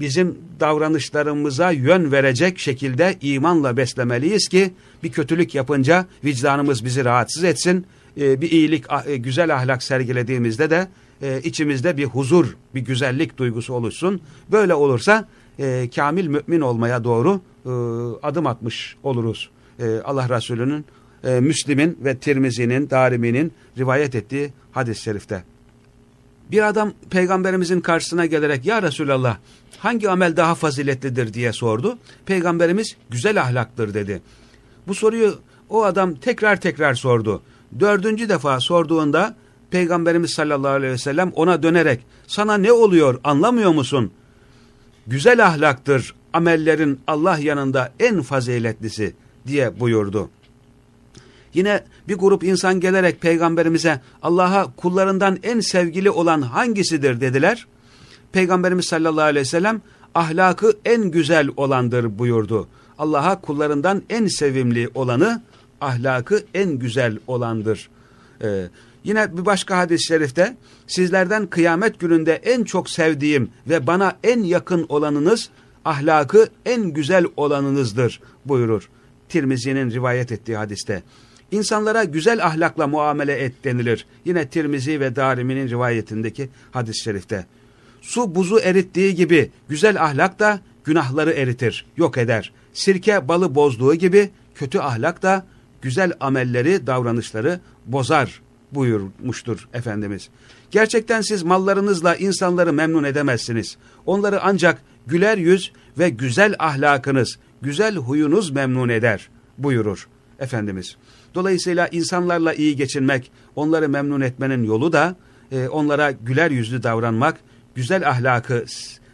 bizim davranışlarımıza yön verecek şekilde imanla beslemeliyiz ki bir kötülük yapınca vicdanımız bizi rahatsız etsin. E, bir iyilik, e, güzel ahlak sergilediğimizde de e, içimizde bir huzur, bir güzellik duygusu oluşsun. Böyle olursa e, kamil mümin olmaya doğru adım atmış oluruz. Allah Resulü'nün, Müslim'in ve Tirmizi'nin, Darimi'nin rivayet ettiği hadis-i şerifte. Bir adam peygamberimizin karşısına gelerek ya Resulallah hangi amel daha faziletlidir diye sordu. Peygamberimiz güzel ahlaktır dedi. Bu soruyu o adam tekrar tekrar sordu. Dördüncü defa sorduğunda Peygamberimiz sallallahu aleyhi ve sellem ona dönerek sana ne oluyor anlamıyor musun? Güzel ahlaktır amellerin Allah yanında en faziletlisi diye buyurdu. Yine bir grup insan gelerek peygamberimize Allah'a kullarından en sevgili olan hangisidir dediler. Peygamberimiz sallallahu aleyhi ve sellem ahlakı en güzel olandır buyurdu. Allah'a kullarından en sevimli olanı ahlakı en güzel olandır. Ee, yine bir başka hadis-i şerifte sizlerden kıyamet gününde en çok sevdiğim ve bana en yakın olanınız ahlakı en güzel olanınızdır buyurur. Tirmizi'nin rivayet ettiği hadiste. İnsanlara güzel ahlakla muamele et denilir. Yine Tirmizi ve Darimi'nin rivayetindeki hadis-i şerifte. Su buzu erittiği gibi güzel ahlak da günahları eritir, yok eder. Sirke balı bozduğu gibi kötü ahlak da güzel amelleri, davranışları bozar buyurmuştur Efendimiz. Gerçekten siz mallarınızla insanları memnun edemezsiniz. Onları ancak güler yüz ve güzel ahlakınız, güzel huyunuz memnun eder buyurur Efendimiz. Dolayısıyla insanlarla iyi geçinmek, onları memnun etmenin yolu da e, onlara güler yüzlü davranmak, güzel ahlakı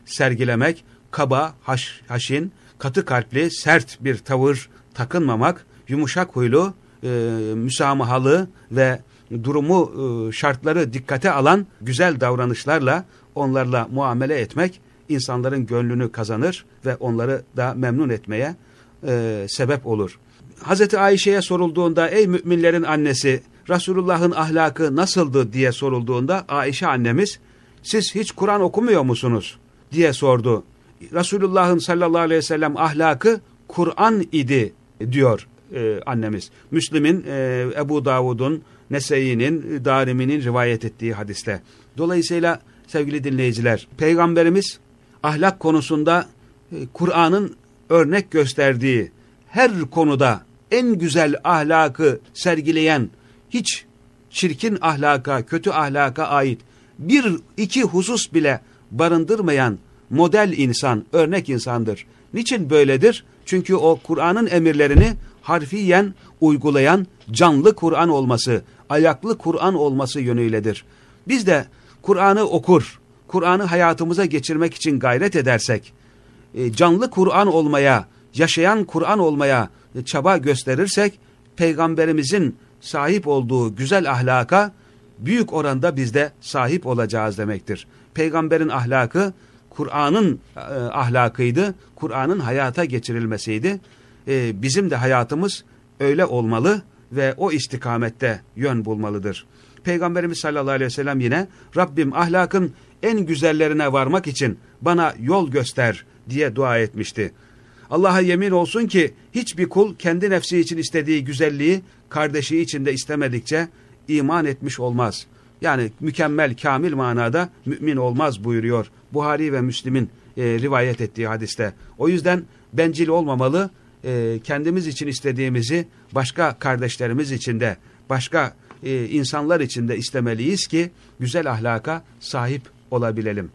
sergilemek, kaba, haş, haşin, katı kalpli, sert bir tavır takınmamak, yumuşak huylu, e, müsamahalı ve durumu, e, şartları dikkate alan güzel davranışlarla onlarla muamele etmek insanların gönlünü kazanır ve onları da memnun etmeye e, sebep olur. Hazreti Ayşe'ye sorulduğunda ey müminlerin annesi Resulullah'ın ahlakı nasıldı diye sorulduğunda Ayşe annemiz siz hiç Kur'an okumuyor musunuz diye sordu. Resulullah'ın sallallahu aleyhi ve sellem ahlakı Kur'an idi diyor e, annemiz. Müslim'in, e, Ebu Davud'un, Nese'inin, Darimi'nin rivayet ettiği hadiste. Dolayısıyla sevgili dinleyiciler, Peygamberimiz ahlak konusunda e, Kur'an'ın örnek gösterdiği her konuda en güzel ahlakı sergileyen, hiç çirkin ahlaka, kötü ahlaka ait bir iki husus bile barındırmayan model insan, örnek insandır. Niçin böyledir? Çünkü o Kur'an'ın emirlerini harfiyen uygulayan canlı Kur'an olması, ayaklı Kur'an olması yönüyledir. Biz de Kur'an'ı okur, Kur'an'ı hayatımıza geçirmek için gayret edersek, e, canlı Kur'an olmaya, yaşayan Kur'an olmaya çaba gösterirsek, Peygamberimizin sahip olduğu güzel ahlaka büyük oranda biz de sahip olacağız demektir. Peygamberin ahlakı Kur'an'ın e, ahlakıydı, Kur'an'ın hayata geçirilmesiydi. E, bizim de hayatımız öyle olmalı ve o istikamette yön bulmalıdır. Peygamberimiz sallallahu aleyhi ve sellem yine Rabbim ahlakın en güzellerine varmak için bana yol göster diye dua etmişti. Allah'a yemin olsun ki hiçbir kul kendi nefsi için istediği güzelliği kardeşi için de istemedikçe iman etmiş olmaz. Yani mükemmel, kamil manada mümin olmaz buyuruyor Buhari ve Müslim'in e, rivayet ettiği hadiste. O yüzden bencil olmamalı, e, kendimiz için istediğimizi başka kardeşlerimiz için de, başka e, insanlar için de istemeliyiz ki güzel ahlaka sahip olabilelim.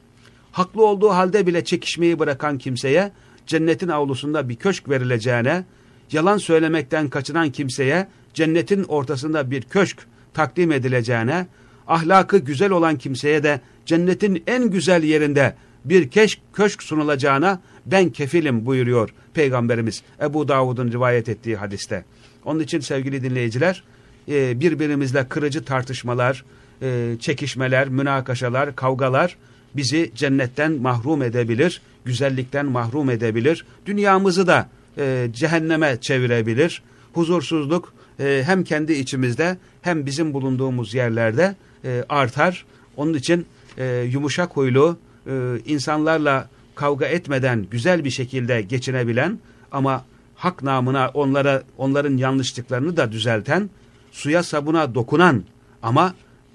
Haklı olduğu halde bile çekişmeyi bırakan kimseye cennetin avlusunda bir köşk verileceğine, yalan söylemekten kaçınan kimseye cennetin ortasında bir köşk takdim edileceğine, ahlakı güzel olan kimseye de cennetin en güzel yerinde bir keşk, köşk sunulacağına ben kefilim buyuruyor Peygamberimiz Ebu Davud'un rivayet ettiği hadiste. Onun için sevgili dinleyiciler e, birbirimizle kırıcı tartışmalar, e, çekişmeler, münakaşalar, kavgalar bizi cennetten mahrum edebilir, güzellikten mahrum edebilir, dünyamızı da e, cehenneme çevirebilir. Huzursuzluk hem kendi içimizde hem bizim bulunduğumuz yerlerde artar. Onun için yumuşak huylu, insanlarla kavga etmeden güzel bir şekilde geçinebilen ama hak namına onlara onların yanlışlıklarını da düzelten, suya sabuna dokunan ama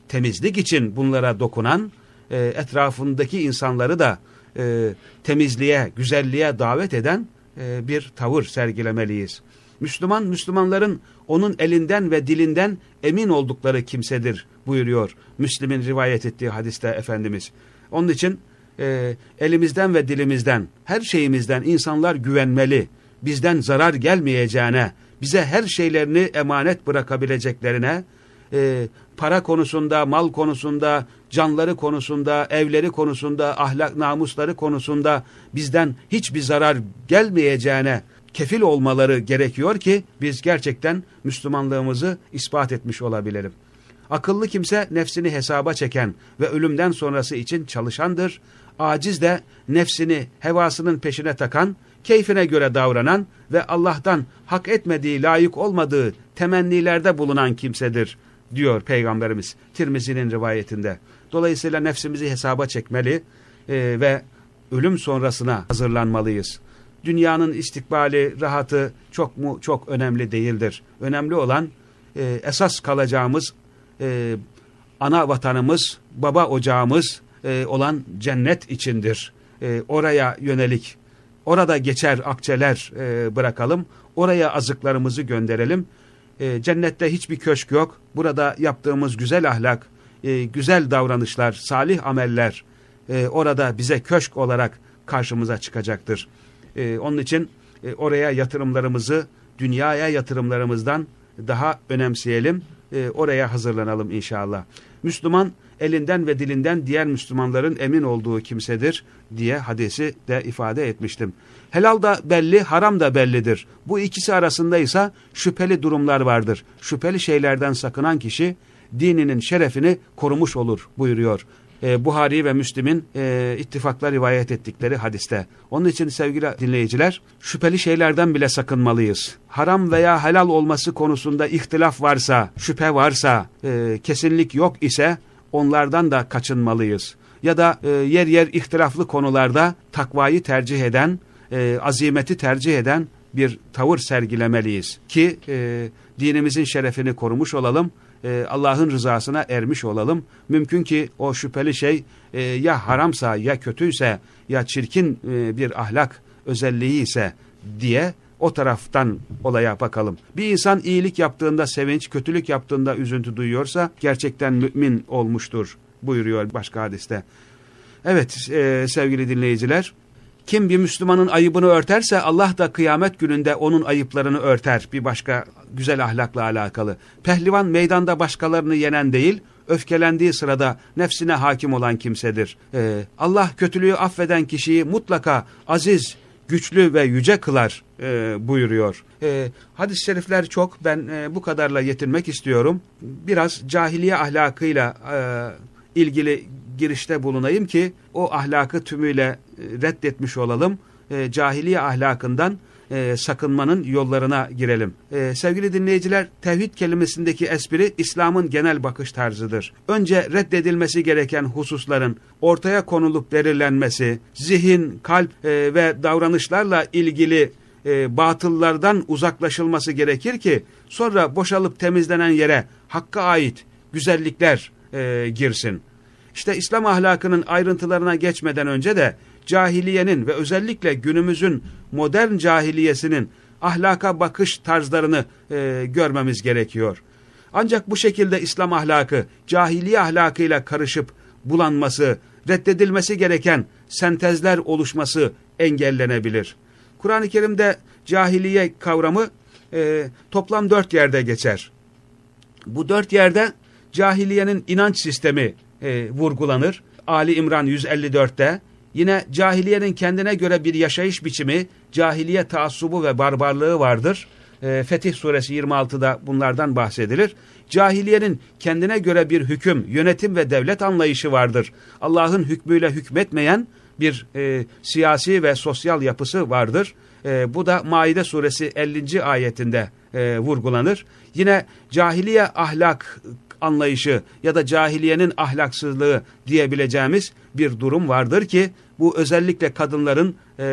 temizlik için bunlara dokunan, e, etrafındaki insanları da e, temizliğe, güzelliğe davet eden e, bir tavır sergilemeliyiz. Müslüman, Müslümanların onun elinden ve dilinden emin oldukları kimsedir buyuruyor Müslim'in rivayet ettiği hadiste Efendimiz. Onun için e, elimizden ve dilimizden, her şeyimizden insanlar güvenmeli, bizden zarar gelmeyeceğine, bize her şeylerini emanet bırakabileceklerine, e, para konusunda, mal konusunda, canları konusunda, evleri konusunda, ahlak namusları konusunda bizden hiçbir zarar gelmeyeceğine kefil olmaları gerekiyor ki biz gerçekten Müslümanlığımızı ispat etmiş olabilelim. Akıllı kimse nefsini hesaba çeken ve ölümden sonrası için çalışandır. Aciz de nefsini hevasının peşine takan, keyfine göre davranan ve Allah'tan hak etmediği, layık olmadığı temennilerde bulunan kimsedir diyor Peygamberimiz Tirmizi'nin rivayetinde. Dolayısıyla nefsimizi hesaba çekmeli e, ve ölüm sonrasına hazırlanmalıyız. Dünyanın istikbali, rahatı çok mu çok önemli değildir. Önemli olan e, esas kalacağımız e, ana vatanımız, baba ocağımız e, olan cennet içindir. E, oraya yönelik, orada geçer akçeler e, bırakalım, oraya azıklarımızı gönderelim. E, cennette hiçbir köşk yok. Burada yaptığımız güzel ahlak, e, güzel davranışlar, salih ameller e, orada bize köşk olarak karşımıza çıkacaktır. E, onun için e, oraya yatırımlarımızı dünyaya yatırımlarımızdan daha önemseyelim. E, oraya hazırlanalım inşallah. Müslüman elinden ve dilinden diğer Müslümanların emin olduğu kimsedir diye hadisi de ifade etmiştim. Helal da belli, haram da bellidir. Bu ikisi arasında ise şüpheli durumlar vardır. Şüpheli şeylerden sakınan kişi dininin şerefini korumuş olur buyuruyor e, Buhari ve Müslim'in e, ittifakla rivayet ettikleri hadiste. Onun için sevgili dinleyiciler şüpheli şeylerden bile sakınmalıyız. Haram veya helal olması konusunda ihtilaf varsa, şüphe varsa, e, kesinlik yok ise onlardan da kaçınmalıyız. Ya da e, yer yer ihtilaflı konularda takvayı tercih eden, e, azimeti tercih eden bir tavır sergilemeliyiz. Ki e, dinimizin şerefini korumuş olalım e, Allah'ın rızasına ermiş olalım. Mümkün ki o şüpheli şey e, ya haramsa ya kötüyse ya çirkin e, bir ahlak özelliği ise diye o taraftan olaya bakalım. Bir insan iyilik yaptığında sevinç, kötülük yaptığında üzüntü duyuyorsa gerçekten mümin olmuştur buyuruyor başka hadiste. Evet e, sevgili dinleyiciler kim bir Müslümanın ayıbını örterse Allah da kıyamet gününde onun ayıplarını örter. Bir başka güzel ahlakla alakalı. Pehlivan meydanda başkalarını yenen değil, öfkelendiği sırada nefsine hakim olan kimsedir. Ee, Allah kötülüğü affeden kişiyi mutlaka aziz, güçlü ve yüce kılar e, buyuruyor. E, hadis-i şerifler çok, ben e, bu kadarla yetinmek istiyorum. Biraz cahiliye ahlakıyla e, ilgili girişte bulunayım ki o ahlakı tümüyle e, reddetmiş olalım. E, cahiliye ahlakından e, sakınmanın yollarına girelim. E, sevgili dinleyiciler, tevhid kelimesindeki espri İslam'ın genel bakış tarzıdır. Önce reddedilmesi gereken hususların ortaya konulup belirlenmesi, zihin, kalp e, ve davranışlarla ilgili e, batıllardan uzaklaşılması gerekir ki sonra boşalıp temizlenen yere hakka ait güzellikler e, girsin. İşte İslam ahlakının ayrıntılarına geçmeden önce de cahiliyenin ve özellikle günümüzün modern cahiliyesinin ahlaka bakış tarzlarını e, görmemiz gerekiyor. Ancak bu şekilde İslam ahlakı cahiliye ahlakıyla karışıp bulanması, reddedilmesi gereken sentezler oluşması engellenebilir. Kur'an-ı Kerim'de cahiliye kavramı e, toplam dört yerde geçer. Bu dört yerde cahiliyenin inanç sistemi e, vurgulanır. Ali İmran 154'te yine cahiliyenin kendine göre bir yaşayış biçimi, cahiliye taassubu ve barbarlığı vardır. E, Fetih suresi 26'da bunlardan bahsedilir. Cahiliyenin kendine göre bir hüküm, yönetim ve devlet anlayışı vardır. Allah'ın hükmüyle hükmetmeyen bir e, siyasi ve sosyal yapısı vardır. E, bu da Maide suresi 50. ayetinde e, vurgulanır. Yine cahiliye ahlak anlayışı ya da cahiliyenin ahlaksızlığı diyebileceğimiz bir durum vardır ki bu özellikle kadınların e,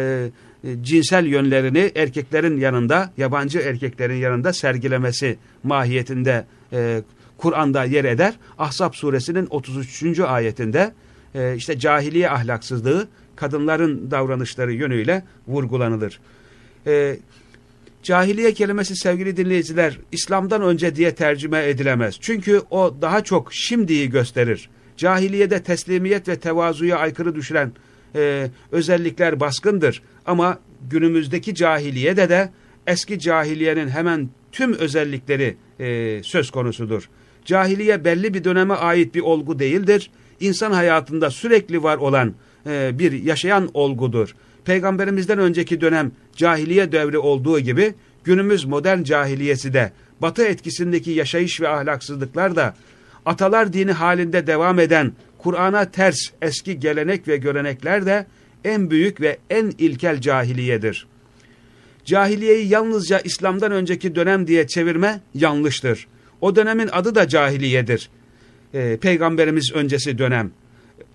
e, cinsel yönlerini erkeklerin yanında, yabancı erkeklerin yanında sergilemesi mahiyetinde e, Kur'an'da yer eder. Ahzab suresinin 33. ayetinde e, işte cahiliye ahlaksızlığı kadınların davranışları yönüyle vurgulanılır. E, Cahiliye kelimesi sevgili dinleyiciler İslam'dan önce diye tercüme edilemez. Çünkü o daha çok şimdiyi gösterir. Cahiliyede teslimiyet ve tevazuya aykırı düşüren e, özellikler baskındır. Ama günümüzdeki cahiliyede de eski cahiliyenin hemen tüm özellikleri e, söz konusudur. Cahiliye belli bir döneme ait bir olgu değildir. İnsan hayatında sürekli var olan e, bir yaşayan olgudur peygamberimizden önceki dönem cahiliye devri olduğu gibi günümüz modern cahiliyesi de batı etkisindeki yaşayış ve ahlaksızlıklar da atalar dini halinde devam eden Kur'an'a ters eski gelenek ve görenekler de en büyük ve en ilkel cahiliyedir. Cahiliyeyi yalnızca İslam'dan önceki dönem diye çevirme yanlıştır. O dönemin adı da cahiliyedir. Ee, Peygamberimiz öncesi dönem.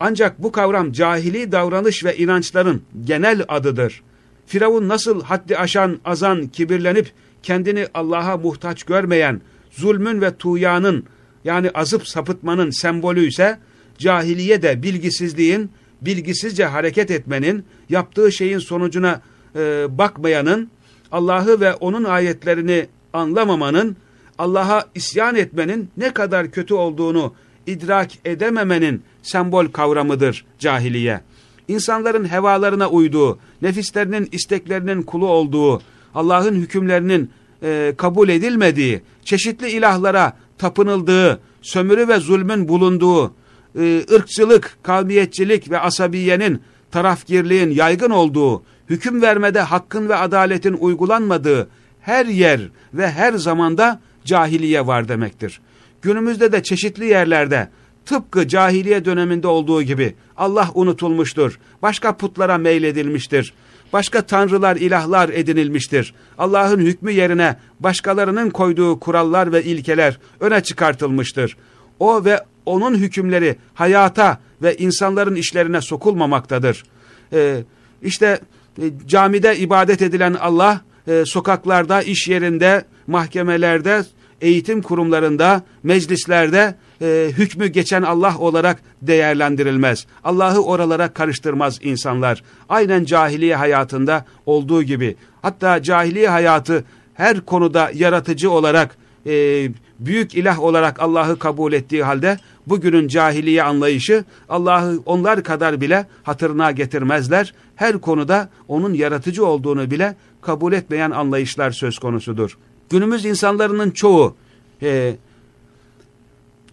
Ancak bu kavram cahili davranış ve inançların genel adıdır. Firavun nasıl haddi aşan, azan, kibirlenip kendini Allah'a muhtaç görmeyen, zulmün ve tuğyanın yani azıp sapıtmanın sembolü ise cahiliye de bilgisizliğin, bilgisizce hareket etmenin, yaptığı şeyin sonucuna e, bakmayanın, Allah'ı ve onun ayetlerini anlamamanın, Allah'a isyan etmenin ne kadar kötü olduğunu idrak edememenin sembol kavramıdır cahiliye. İnsanların hevalarına uyduğu, nefislerinin isteklerinin kulu olduğu, Allah'ın hükümlerinin e, kabul edilmediği, çeşitli ilahlara tapınıldığı, sömürü ve zulmün bulunduğu, e, ırkçılık, kavmiyetçilik ve asabiyenin, tarafgirliğin yaygın olduğu, hüküm vermede hakkın ve adaletin uygulanmadığı her yer ve her zamanda cahiliye var demektir. Günümüzde de çeşitli yerlerde tıpkı cahiliye döneminde olduğu gibi Allah unutulmuştur, başka putlara meyledilmiştir, başka tanrılar, ilahlar edinilmiştir. Allah'ın hükmü yerine başkalarının koyduğu kurallar ve ilkeler öne çıkartılmıştır. O ve onun hükümleri hayata ve insanların işlerine sokulmamaktadır. Ee, işte e, camide ibadet edilen Allah, e, sokaklarda, iş yerinde, mahkemelerde, eğitim kurumlarında, meclislerde e, hükmü geçen Allah olarak değerlendirilmez. Allah'ı oralara karıştırmaz insanlar. Aynen cahiliye hayatında olduğu gibi. Hatta cahiliye hayatı her konuda yaratıcı olarak, e, büyük ilah olarak Allah'ı kabul ettiği halde bugünün cahiliye anlayışı Allah'ı onlar kadar bile hatırına getirmezler. Her konuda onun yaratıcı olduğunu bile kabul etmeyen anlayışlar söz konusudur. Günümüz insanların çoğu e,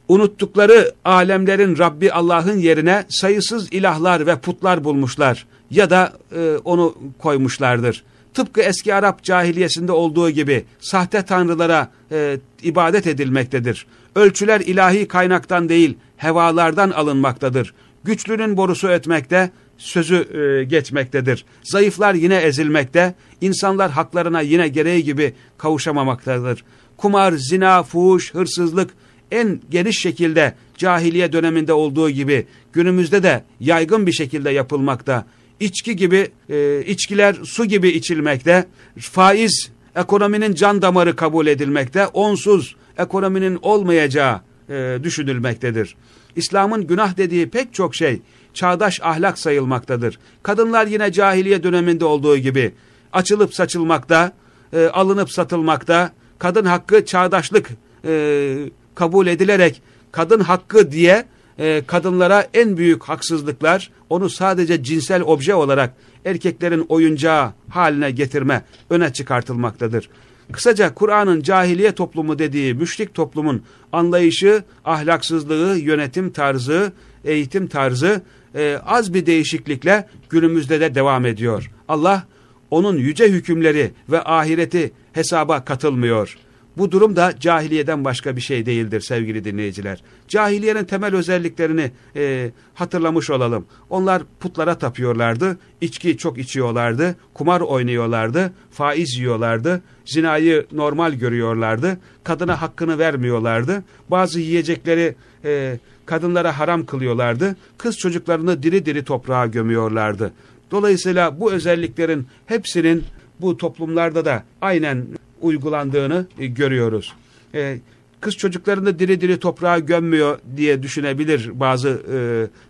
unuttukları alemlerin Rabbi Allah'ın yerine sayısız ilahlar ve putlar bulmuşlar ya da e, onu koymuşlardır. Tıpkı eski Arap cahiliyesinde olduğu gibi sahte tanrılara e, ibadet edilmektedir. Ölçüler ilahi kaynaktan değil hevalardan alınmaktadır. Güçlünün borusu ötmekte, sözü e, geçmektedir. Zayıflar yine ezilmekte, insanlar haklarına yine gereği gibi kavuşamamaktadır. Kumar, zina, fuhuş, hırsızlık en geniş şekilde cahiliye döneminde olduğu gibi günümüzde de yaygın bir şekilde yapılmakta. İçki gibi, e, içkiler su gibi içilmekte, faiz ekonominin can damarı kabul edilmekte, onsuz ekonominin olmayacağı e, düşünülmektedir. İslam'ın günah dediği pek çok şey çağdaş ahlak sayılmaktadır. Kadınlar yine cahiliye döneminde olduğu gibi açılıp saçılmakta, e, alınıp satılmakta, kadın hakkı çağdaşlık e, kabul edilerek kadın hakkı diye e, kadınlara en büyük haksızlıklar, onu sadece cinsel obje olarak erkeklerin oyuncağı haline getirme öne çıkartılmaktadır. Kısaca Kur'an'ın cahiliye toplumu dediği müşrik toplumun anlayışı, ahlaksızlığı, yönetim tarzı, eğitim tarzı e, az bir değişiklikle günümüzde de devam ediyor. Allah onun yüce hükümleri ve ahireti hesaba katılmıyor. Bu durum da cahiliyeden başka bir şey değildir sevgili dinleyiciler. Cahiliyenin temel özelliklerini e, hatırlamış olalım. Onlar putlara tapıyorlardı, içki çok içiyorlardı, kumar oynuyorlardı, faiz yiyorlardı, zinayı normal görüyorlardı, kadına hakkını vermiyorlardı, bazı yiyecekleri e, kadınlara haram kılıyorlardı, kız çocuklarını diri diri toprağa gömüyorlardı. Dolayısıyla bu özelliklerin hepsinin bu toplumlarda da aynen uygulandığını e, görüyoruz. E, kız çocuklarını diri diri toprağa gömmüyor diye düşünebilir bazı e,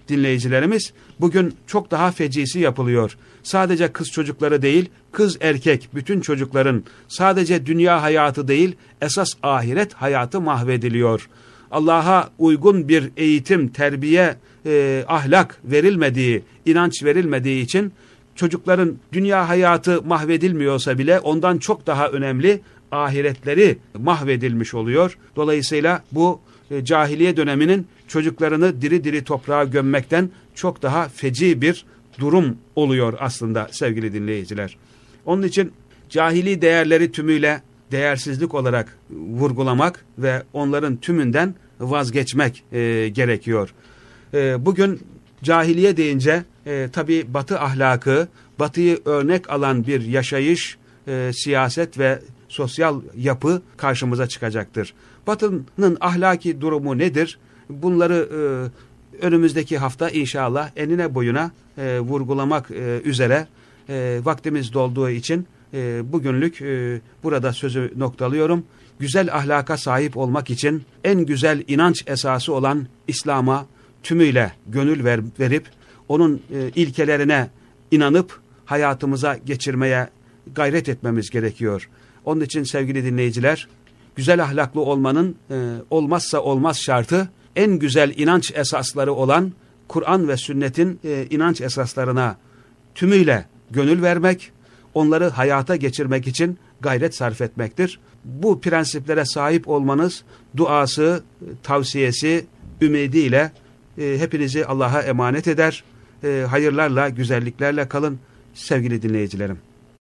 dinleyicilerimiz. Bugün çok daha fecisi yapılıyor. Sadece kız çocukları değil, kız erkek bütün çocukların sadece dünya hayatı değil, esas ahiret hayatı mahvediliyor. Allah'a uygun bir eğitim, terbiye, e, ahlak verilmediği, inanç verilmediği için çocukların dünya hayatı mahvedilmiyorsa bile ondan çok daha önemli ahiretleri mahvedilmiş oluyor. Dolayısıyla bu e, cahiliye döneminin çocuklarını diri diri toprağa gömmekten çok daha feci bir durum oluyor aslında sevgili dinleyiciler. Onun için cahili değerleri tümüyle değersizlik olarak vurgulamak ve onların tümünden vazgeçmek e, gerekiyor. E, bugün cahiliye deyince e, tabi batı ahlakı, batıyı örnek alan bir yaşayış, e, siyaset ve sosyal yapı karşımıza çıkacaktır. Batının ahlaki durumu nedir? Bunları e, önümüzdeki hafta inşallah enine boyuna e, vurgulamak e, üzere e, vaktimiz dolduğu için e, bugünlük e, burada sözü noktalıyorum. Güzel ahlaka sahip olmak için en güzel inanç esası olan İslam'a tümüyle gönül ver, verip onun e, ilkelerine inanıp hayatımıza geçirmeye gayret etmemiz gerekiyor. Onun için sevgili dinleyiciler, güzel ahlaklı olmanın e, olmazsa olmaz şartı en güzel inanç esasları olan Kur'an ve sünnetin e, inanç esaslarına tümüyle gönül vermek, onları hayata geçirmek için gayret sarf etmektir. Bu prensiplere sahip olmanız duası, tavsiyesi, ümidiyle e, hepinizi Allah'a emanet eder. E, hayırlarla, güzelliklerle kalın sevgili dinleyicilerim.